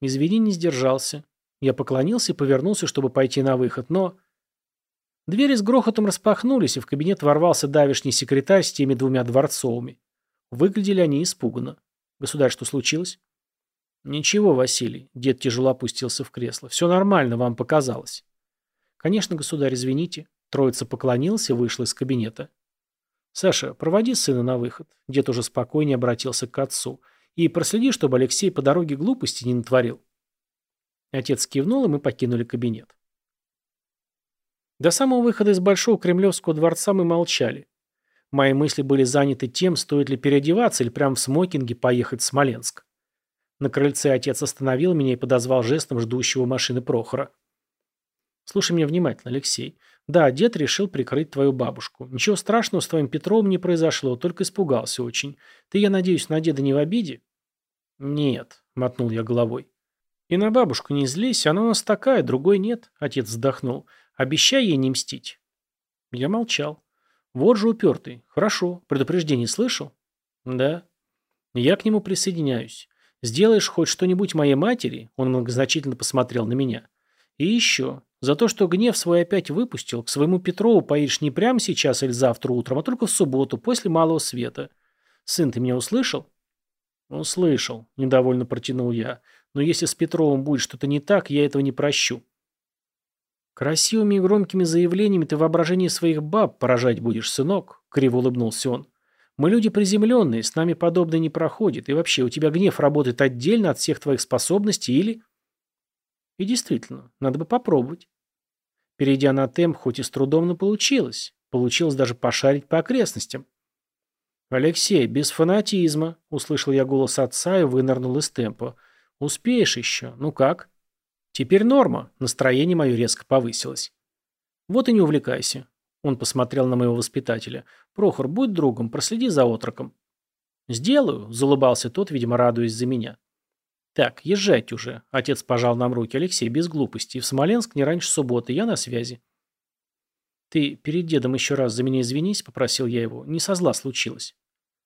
Извини, не сдержался. Я поклонился и повернулся, чтобы пойти на выход, но... Двери с грохотом распахнулись, и в кабинет ворвался давишний секретарь с теми двумя дворцовыми. Выглядели они испуганно. «Государь, что случилось?» «Ничего, Василий», — дед тяжело опустился в кресло. «Все нормально, вам показалось». «Конечно, государь, извините». Троица поклонился и вышла из кабинета. «Саша, проводи сына на выход». Дед уже спокойнее обратился к отцу. «И проследи, чтобы Алексей по дороге глупости не натворил». Отец кивнул, и мы покинули кабинет. До самого выхода из Большого Кремлевского дворца мы молчали. Мои мысли были заняты тем, стоит ли переодеваться или прямо в смокинге поехать в Смоленск. На крыльце отец остановил меня и подозвал жестом ждущего машины Прохора. «Слушай меня внимательно, Алексей. Да, дед решил прикрыть твою бабушку. Ничего страшного с твоим Петровым не произошло, только испугался очень. Ты, я надеюсь, на деда не в обиде?» «Нет», — мотнул я головой. «И на бабушку не злись, она у нас такая, другой нет», — отец вздохнул. «Обещай ей не мстить». Я молчал. Вот же упертый. Хорошо. Предупреждение слышал? Да. Я к нему присоединяюсь. Сделаешь хоть что-нибудь моей матери, он многозначительно посмотрел на меня. И еще. За то, что гнев свой опять выпустил, к своему Петрову поедешь не прямо сейчас или завтра утром, а только в субботу, после малого света. Сын, ты меня услышал? Услышал, недовольно протянул я. Но если с Петровым будет что-то не так, я этого не прощу. «Красивыми и громкими заявлениями ты воображение своих баб поражать будешь, сынок», — криво улыбнулся он. «Мы люди приземленные, с нами подобное не проходит, и вообще у тебя гнев работает отдельно от всех твоих способностей или...» И действительно, надо бы попробовать. Перейдя на темп, хоть и с трудом, но получилось. Получилось даже пошарить по окрестностям. «Алексей, без фанатизма», — услышал я голос отца и вынырнул из темпа. «Успеешь еще. Ну как?» Теперь норма. Настроение мое резко повысилось. Вот и не увлекайся. Он посмотрел на моего воспитателя. Прохор, будь другом, проследи за отроком. Сделаю, залыбался тот, видимо, радуясь за меня. Так, езжайте уже. Отец пожал нам руки. Алексей, без глупости. В Смоленск не раньше субботы. Я на связи. Ты перед дедом еще раз за меня извинись, попросил я его. Не со зла случилось.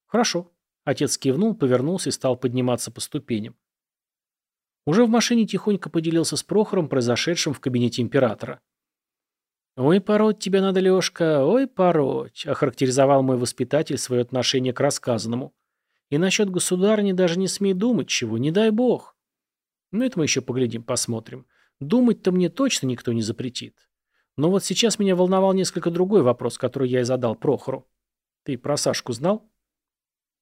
Хорошо. Отец кивнул, повернулся и стал подниматься по ступеням. Уже в машине тихонько поделился с Прохором произошедшим в кабинете императора. «Ой, пороть тебя надо, Лешка, ой, пороть», — охарактеризовал мой воспитатель свое отношение к рассказанному. «И насчет государни даже не смей думать чего, не дай бог». Ну, это мы еще поглядим, посмотрим. Думать-то мне точно никто не запретит. Но вот сейчас меня волновал несколько другой вопрос, который я и задал Прохору. Ты про Сашку знал?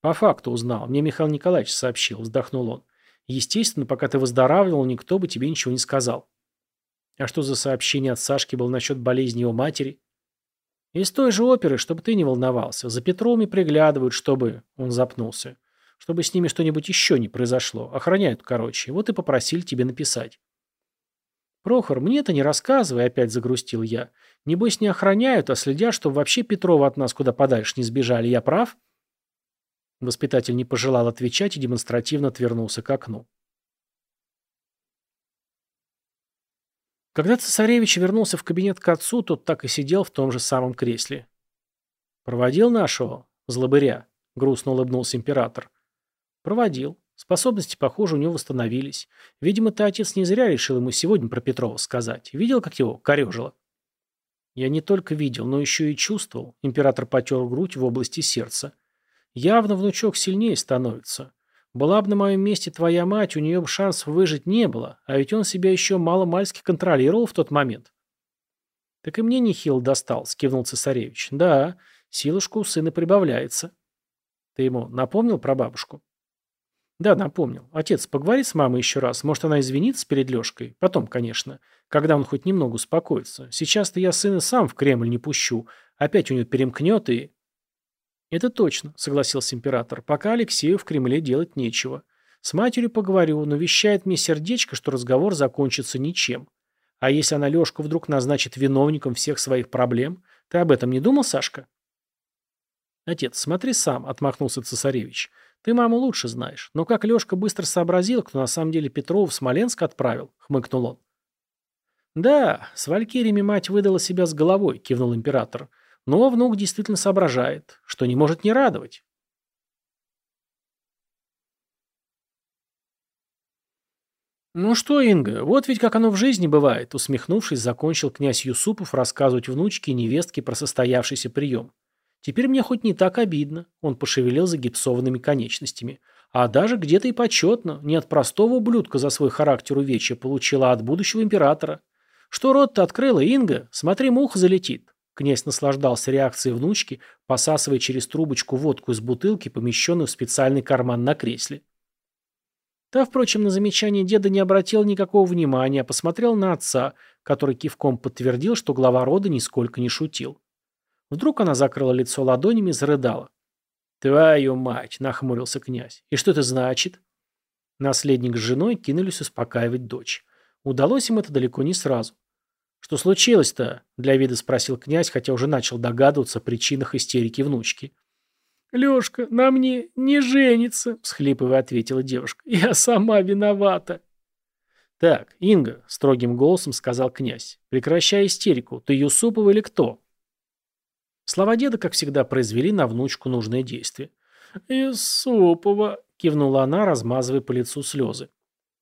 По факту узнал. Мне Михаил Николаевич сообщил, вздохнул он. Естественно, пока ты выздоравливал, никто бы тебе ничего не сказал. А что за сообщение от Сашки было насчет болезни его матери? Из той же оперы, чтобы ты не волновался. За Петровыми приглядывают, чтобы... Он запнулся. Чтобы с ними что-нибудь еще не произошло. Охраняют, короче. Вот и попросили тебе написать. Прохор, мне это не рассказывай, опять загрустил я. Небось не охраняют, а следят, чтобы вообще Петрова от нас куда подальше не сбежали. Я прав? Воспитатель не пожелал отвечать и демонстративно отвернулся к окну. Когда цесаревич вернулся в кабинет к отцу, тот так и сидел в том же самом кресле. «Проводил нашего, злобыря?» — грустно улыбнулся император. «Проводил. Способности, похоже, у него восстановились. Видимо, ты, отец, не зря решил ему сегодня про Петрова сказать. Видел, как его корежило?» «Я не только видел, но еще и чувствовал». Император потер грудь в области сердца. Явно внучок сильнее становится. Была бы на моем месте твоя мать, у нее бы шансов выжить не было, а ведь он себя еще мало-мальски контролировал в тот момент. Так и мне нехило достал, скивнул цесаревич. Да, силушка у сына прибавляется. Ты ему напомнил про бабушку? Да, напомнил. Отец, поговори с мамой еще раз. Может, она извинится перед Лешкой? Потом, конечно. Когда он хоть немного успокоится. Сейчас-то я сына сам в Кремль не пущу. Опять у него перемкнет и... «Это точно», — согласился император. «Пока Алексею в Кремле делать нечего. С матерью поговорю, но вещает мне сердечко, что разговор закончится ничем. А если она Лешку вдруг назначит виновником всех своих проблем? Ты об этом не думал, Сашка?» «Отец, смотри сам», — отмахнулся цесаревич. «Ты маму лучше знаешь. Но как Лешка быстро сообразил, кто на самом деле Петрова в Смоленск отправил?» — хмыкнул он. «Да, с Валькириями мать выдала себя с головой», — кивнул император. Но внук действительно соображает, что не может не радовать. «Ну что, Инга, вот ведь как оно в жизни бывает», усмехнувшись, закончил князь Юсупов рассказывать внучке и невестке про состоявшийся прием. «Теперь мне хоть не так обидно», он пошевелил загипсованными конечностями. «А даже где-то и почетно, не от простого ублюдка за свой характер увечья получила, от будущего императора. Что рот-то открыла, Инга? Смотри, муха залетит. Князь наслаждался реакцией внучки, посасывая через трубочку водку из бутылки, помещенную в специальный карман на кресле. Та, впрочем, на замечание деда не обратил никакого внимания, а посмотрел на отца, который кивком подтвердил, что глава рода нисколько не шутил. Вдруг она закрыла лицо ладонями и зарыдала. «Твою мать!» – нахмурился князь. «И что это значит?» Наследник с женой кинулись успокаивать дочь. Удалось им это далеко не сразу. «Что случилось-то?» – для вида спросил князь, хотя уже начал догадываться о причинах истерики внучки. «Лешка, на мне не женится», – всхлипывая ответила девушка. «Я сама виновата». «Так, Инга», – строгим голосом сказал князь, – «прекращай истерику. Ты Юсупова или кто?» Слова деда, как всегда, произвели на внучку нужное действие. «Юсупова», – кивнула она, размазывая по лицу слезы.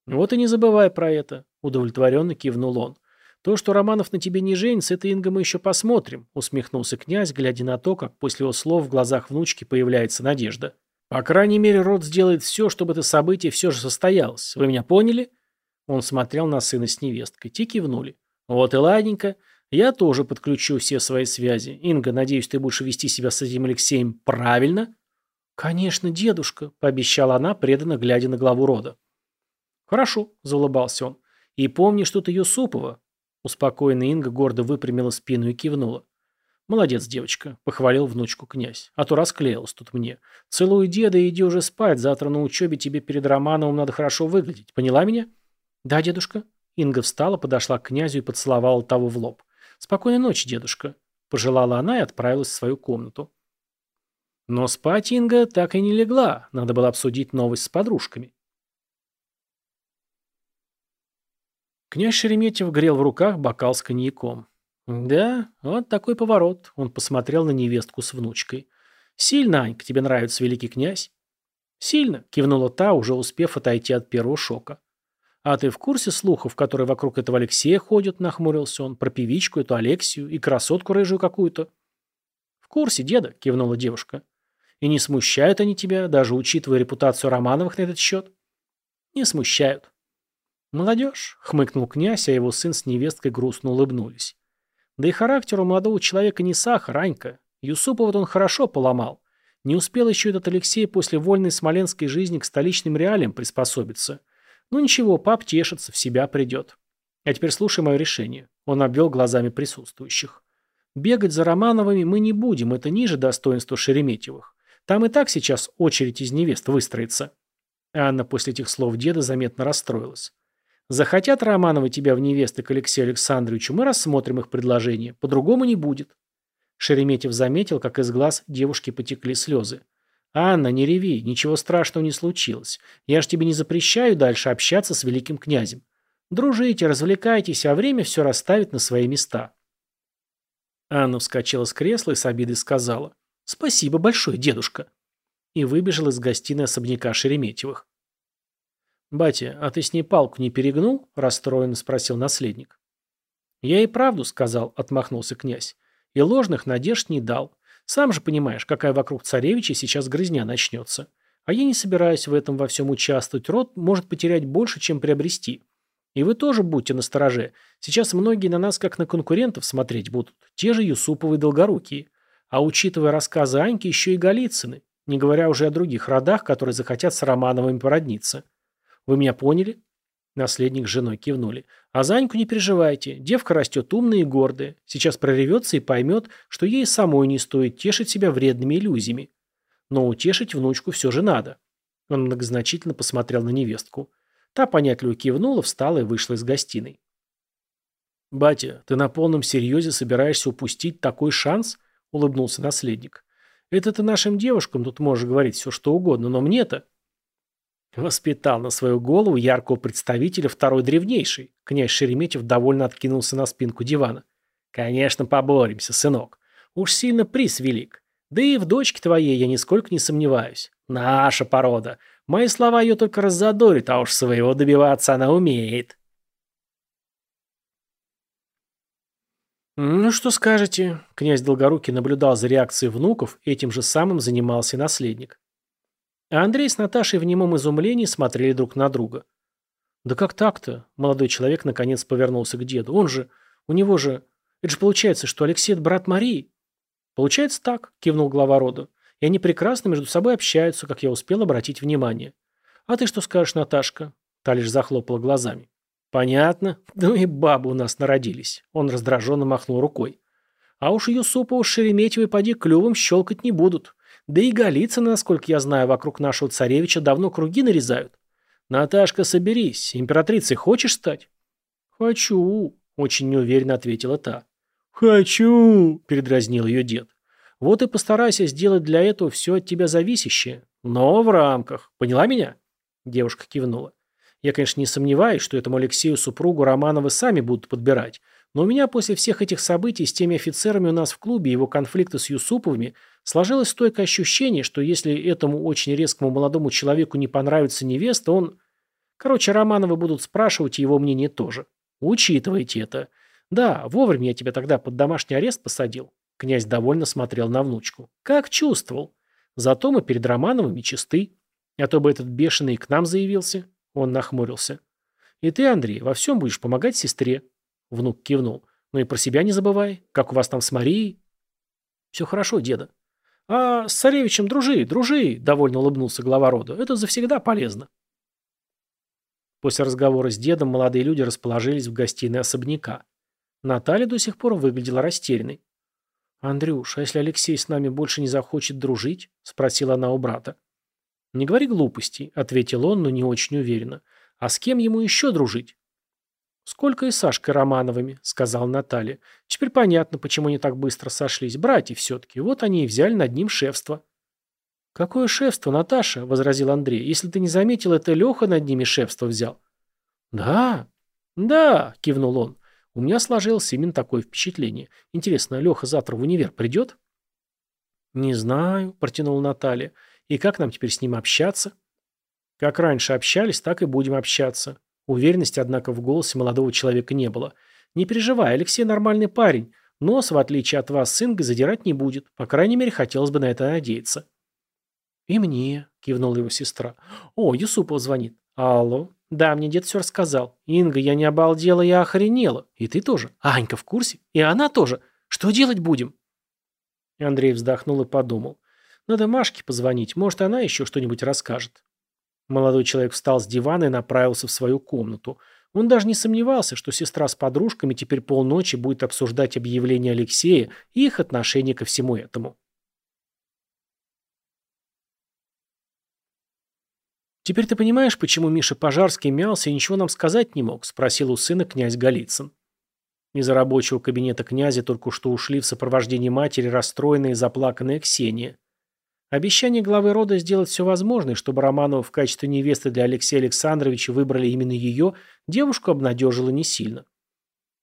«Вот и не забывай про это», – удовлетворенно кивнул он. «То, что Романов на тебе не женится, это, Инга, мы еще посмотрим», усмехнулся князь, глядя на то, как после его слов в глазах внучки появляется надежда. «По крайней мере, род сделает все, чтобы это событие все же состоялось. Вы меня поняли?» Он смотрел на сына с невесткой. Те кивнули. «Вот и ладненько. Я тоже подключу все свои связи. Инга, надеюсь, ты будешь вести себя с этим Алексеем правильно?» «Конечно, дедушка», — пообещала она, преданно глядя на главу рода. «Хорошо», — заулыбался он. «И помни, что ты Юсупова. Успокоенная Инга гордо выпрямила спину и кивнула. «Молодец, девочка», — похвалил внучку князь. «А то расклеилась тут мне. Целуй деда и иди уже спать. Завтра на учебе тебе перед Романовым надо хорошо выглядеть. Поняла меня?» «Да, дедушка». Инга встала, подошла к князю и поцеловала того в лоб. «Спокойной ночи, дедушка», — пожелала она и отправилась в свою комнату. Но спать Инга так и не легла. Надо было обсудить новость с подружками. Князь Шереметьев грел в руках бокал с коньяком. «Да, вот такой поворот», — он посмотрел на невестку с внучкой. «Сильно, Анька, тебе нравится великий князь?» «Сильно», — кивнула та, уже успев отойти от первого шока. «А ты в курсе слухов, которые вокруг этого Алексея ходят?» — нахмурился он. «Про певичку эту Алексию и красотку рыжую какую-то?» «В курсе, деда», — кивнула девушка. «И не смущают они тебя, даже учитывая репутацию Романовых на этот счет?» «Не смущают». «Молодежь», — хмыкнул князь, а его сын с невесткой грустно улыбнулись. «Да и характер у молодого человека не сахар, Анька. Юсупова он хорошо поломал. Не успел еще этот Алексей после вольной смоленской жизни к столичным реалиям приспособиться. Ну ничего, пап тешится, в себя придет. А теперь слушай мое решение. Он обвел глазами присутствующих. Бегать за Романовыми мы не будем, это ниже достоинства Шереметьевых. Там и так сейчас очередь из невест выстроится. Анна после этих слов деда заметно расстроилась. Захотят Романовы тебя в невесты к Алексею Александровичу, мы рассмотрим их предложение. По-другому не будет. Шереметьев заметил, как из глаз девушки потекли слезы. «Анна, не реви, ничего страшного не случилось. Я ж тебе не запрещаю дальше общаться с великим князем. Дружите, развлекайтесь, а время все расставит на свои места». Анна вскочила с кресла и с обидой сказала «Спасибо большое, дедушка» и выбежал из гостиной особняка Шереметьевых. «Батя, а ты с ней палку не перегнул?» – расстроенно спросил наследник. «Я и правду сказал», – отмахнулся князь. «И ложных надежд не дал. Сам же понимаешь, какая вокруг царевича сейчас грызня начнется. А я не собираюсь в этом во всем участвовать. Род может потерять больше, чем приобрести. И вы тоже будьте настороже. Сейчас многие на нас как на конкурентов смотреть будут. Те же Юсуповы Долгорукие. А учитывая рассказы Аньки, еще и Голицыны. Не говоря уже о других родах, которые захотят с Романовыми породниться. Вы меня поняли? Наследник с женой кивнули. А Заньку не переживайте. Девка растет умная и гордая. Сейчас проревется и поймет, что ей самой не стоит тешить себя вредными иллюзиями. Но утешить внучку все же надо. Он многозначительно посмотрел на невестку. Та понятливо кивнула, встала и вышла из гостиной. «Батя, ты на полном серьезе собираешься упустить такой шанс?» – улыбнулся наследник. «Это ты нашим девушкам тут можешь говорить все, что угодно, но мне-то...» Воспитал на свою голову яркого представителя второй древнейший. Князь Шереметьев довольно откинулся на спинку дивана. «Конечно, поборемся, сынок. Уж сильно приз велик. Да и в дочке твоей я нисколько не сомневаюсь. Наша порода. Мои слова ее только раззадорят, а уж своего добиваться она умеет». «Ну, что скажете?» Князь Долгорукий наблюдал за реакцией внуков, этим же самым занимался наследник. А Андрей с Наташей в немом изумлении смотрели друг на друга. «Да как так-то?» Молодой человек наконец повернулся к деду. «Он же... У него же... Это же получается, что Алексей – брат Марии». «Получается так», – кивнул глава рода. «И они прекрасно между собой общаются, как я успел обратить внимание». «А ты что скажешь, Наташка?» Та лишь захлопала глазами. «Понятно. Ну и бабы у нас народились». Он раздраженно махнул рукой. «А уж Юсупова с Шереметьевой поди клювом щелкать не будут. Да и Голицыны, насколько я знаю, вокруг нашего царевича давно круги нарезают. Наташка, соберись. Императрицей хочешь стать? Хочу, очень неуверенно ответила та. Хочу, передразнил ее дед. Вот и постарайся сделать для этого все от тебя зависящее. Но в рамках. Поняла меня? Девушка кивнула. Я, конечно, не сомневаюсь, что этому Алексею супругу Романовы сами будут подбирать. Но у меня после всех этих событий с теми офицерами у нас в клубе и его конфликта с Юсуповыми сложилось стойкое ощущение, что если этому очень резкому молодому человеку не понравится невеста, он... Короче, Романовы будут спрашивать его мнение тоже. Учитывайте это. Да, вовремя я тебя тогда под домашний арест посадил. Князь довольно смотрел на внучку. Как чувствовал. Зато мы перед Романовыми чисты. А то бы этот бешеный к нам заявился. Он нахмурился. И ты, Андрей, во всем будешь помогать сестре. Внук кивнул. «Ну и про себя не забывай. Как у вас там с Марией?» «Все хорошо, деда». «А с царевичем дружи, дружи», — довольно улыбнулся глава рода. «Это завсегда полезно». После разговора с дедом молодые люди расположились в гостиной особняка. Наталья до сих пор выглядела растерянной. «Андрюш, а если Алексей с нами больше не захочет дружить?» — спросила она у брата. «Не говори глупостей», — ответил он, но не очень уверенно. «А с кем ему еще дружить?» «Сколько и Сашкой Романовыми», — сказал Наталья. «Теперь понятно, почему они так быстро сошлись. Братья все-таки. Вот они и взяли над ним шефство». «Какое шефство, Наташа?» — возразил Андрей. «Если ты не заметил, это Леха над ними шефство взял». «Да?» «Да», — кивнул он, — «у меня сложилось именно такое впечатление. Интересно, Леха завтра в универ придет?» «Не знаю», — протянула Наталья. «И как нам теперь с ним общаться?» «Как раньше общались, так и будем общаться». Уверенности, однако, в голосе молодого человека не было. «Не переживай, Алексей нормальный парень. Нос, в отличие от вас, с задирать не будет. По крайней мере, хотелось бы на это надеяться». «И мне», — кивнула его сестра. «О, Юсупов звонит. Алло. Да, мне дед все рассказал. Инга, я не обалдела, я охренела. И ты тоже. Анька в курсе? И она тоже. Что делать будем?» Андрей вздохнул и подумал. «Надо Машке позвонить, может, она еще что-нибудь расскажет». Молодой человек встал с дивана и направился в свою комнату. Он даже не сомневался, что сестра с подружками теперь полночи будет обсуждать объявление Алексея и их отношение ко всему этому. «Теперь ты понимаешь, почему Миша Пожарский мялся и ничего нам сказать не мог?» – спросил у сына князь Голицын. Из рабочего кабинета князя только что ушли в сопровождении матери расстроенная и заплаканная Ксения. Обещание главы рода сделать все возможное, чтобы Романова в качестве невесты для Алексея Александровича выбрали именно ее, девушку обнадежило не сильно.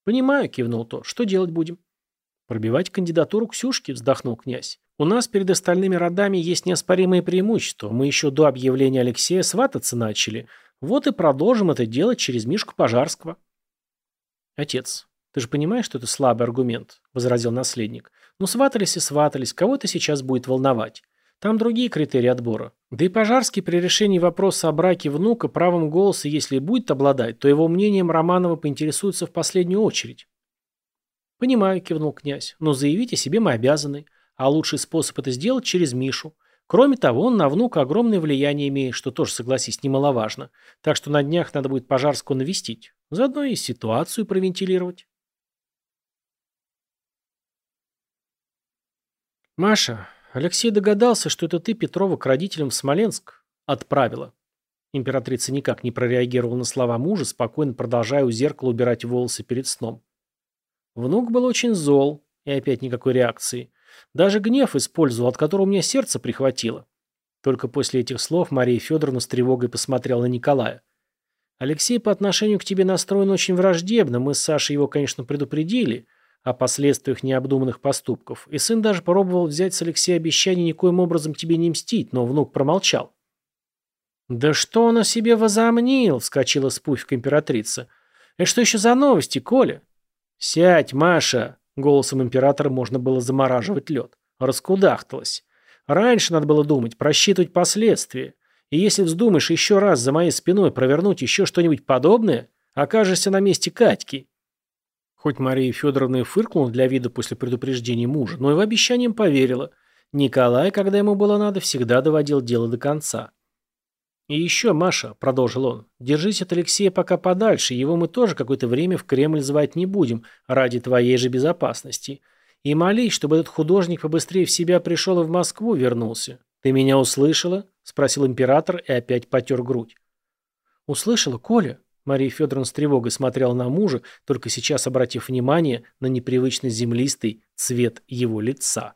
«Понимаю», — кивнул то. «Что делать будем?» «Пробивать кандидатуру Ксюшки», — вздохнул князь. «У нас перед остальными родами есть неоспоримые преимущества. Мы еще до объявления Алексея свататься начали. Вот и продолжим это делать через Мишку Пожарского». «Отец, «Ты же понимаешь, что это слабый аргумент», – возразил наследник. «Ну, сватались и сватались, кого это сейчас будет волновать? Там другие критерии отбора. Да и Пожарский при решении вопроса о браке внука правом голоса, если будет обладать, то его мнением Романова поинтересуется в последнюю очередь». «Понимаю», – кивнул князь, – «но заявить о себе мы обязаны. А лучший способ это сделать через Мишу. Кроме того, он на внука огромное влияние имеет, что тоже, согласись, немаловажно. Так что на днях надо будет Пожарского навестить. Заодно и ситуацию провентилировать». «Маша, Алексей догадался, что это ты Петрова к родителям в Смоленск отправила». Императрица никак не прореагировала на слова мужа, спокойно продолжая у зеркала убирать волосы перед сном. Внук был очень зол, и опять никакой реакции. Даже гнев использовал, от которого у меня сердце прихватило. Только после этих слов Мария Федоровна с тревогой посмотрела на Николая. «Алексей по отношению к тебе настроен очень враждебно. Мы с Сашей его, конечно, предупредили о последствиях необдуманных поступков, и сын даже пробовал взять с Алексея обещание никоим образом тебе не мстить, но внук промолчал. «Да что он о себе возомнил?» — вскочила с императрица. «Это что еще за новости, Коля?» «Сядь, Маша!» — голосом императора можно было замораживать лед. Раскудахталась. «Раньше надо было думать, просчитывать последствия. И если вздумаешь еще раз за моей спиной провернуть еще что-нибудь подобное, окажешься на месте Катьки». Хоть Мария Федоровна и фыркнула для вида после предупреждения мужа, но в обещаниям поверила. Николай, когда ему было надо, всегда доводил дело до конца. «И еще, Маша», — продолжил он, — «держись от Алексея пока подальше, его мы тоже какое-то время в Кремль звать не будем, ради твоей же безопасности. И молись, чтобы этот художник побыстрее в себя пришел и в Москву вернулся. Ты меня услышала?» — спросил император и опять потер грудь. «Услышала, Коля?» Мария Федоровна с тревогой смотрела на мужа, только сейчас обратив внимание на непривычно землистый цвет его лица.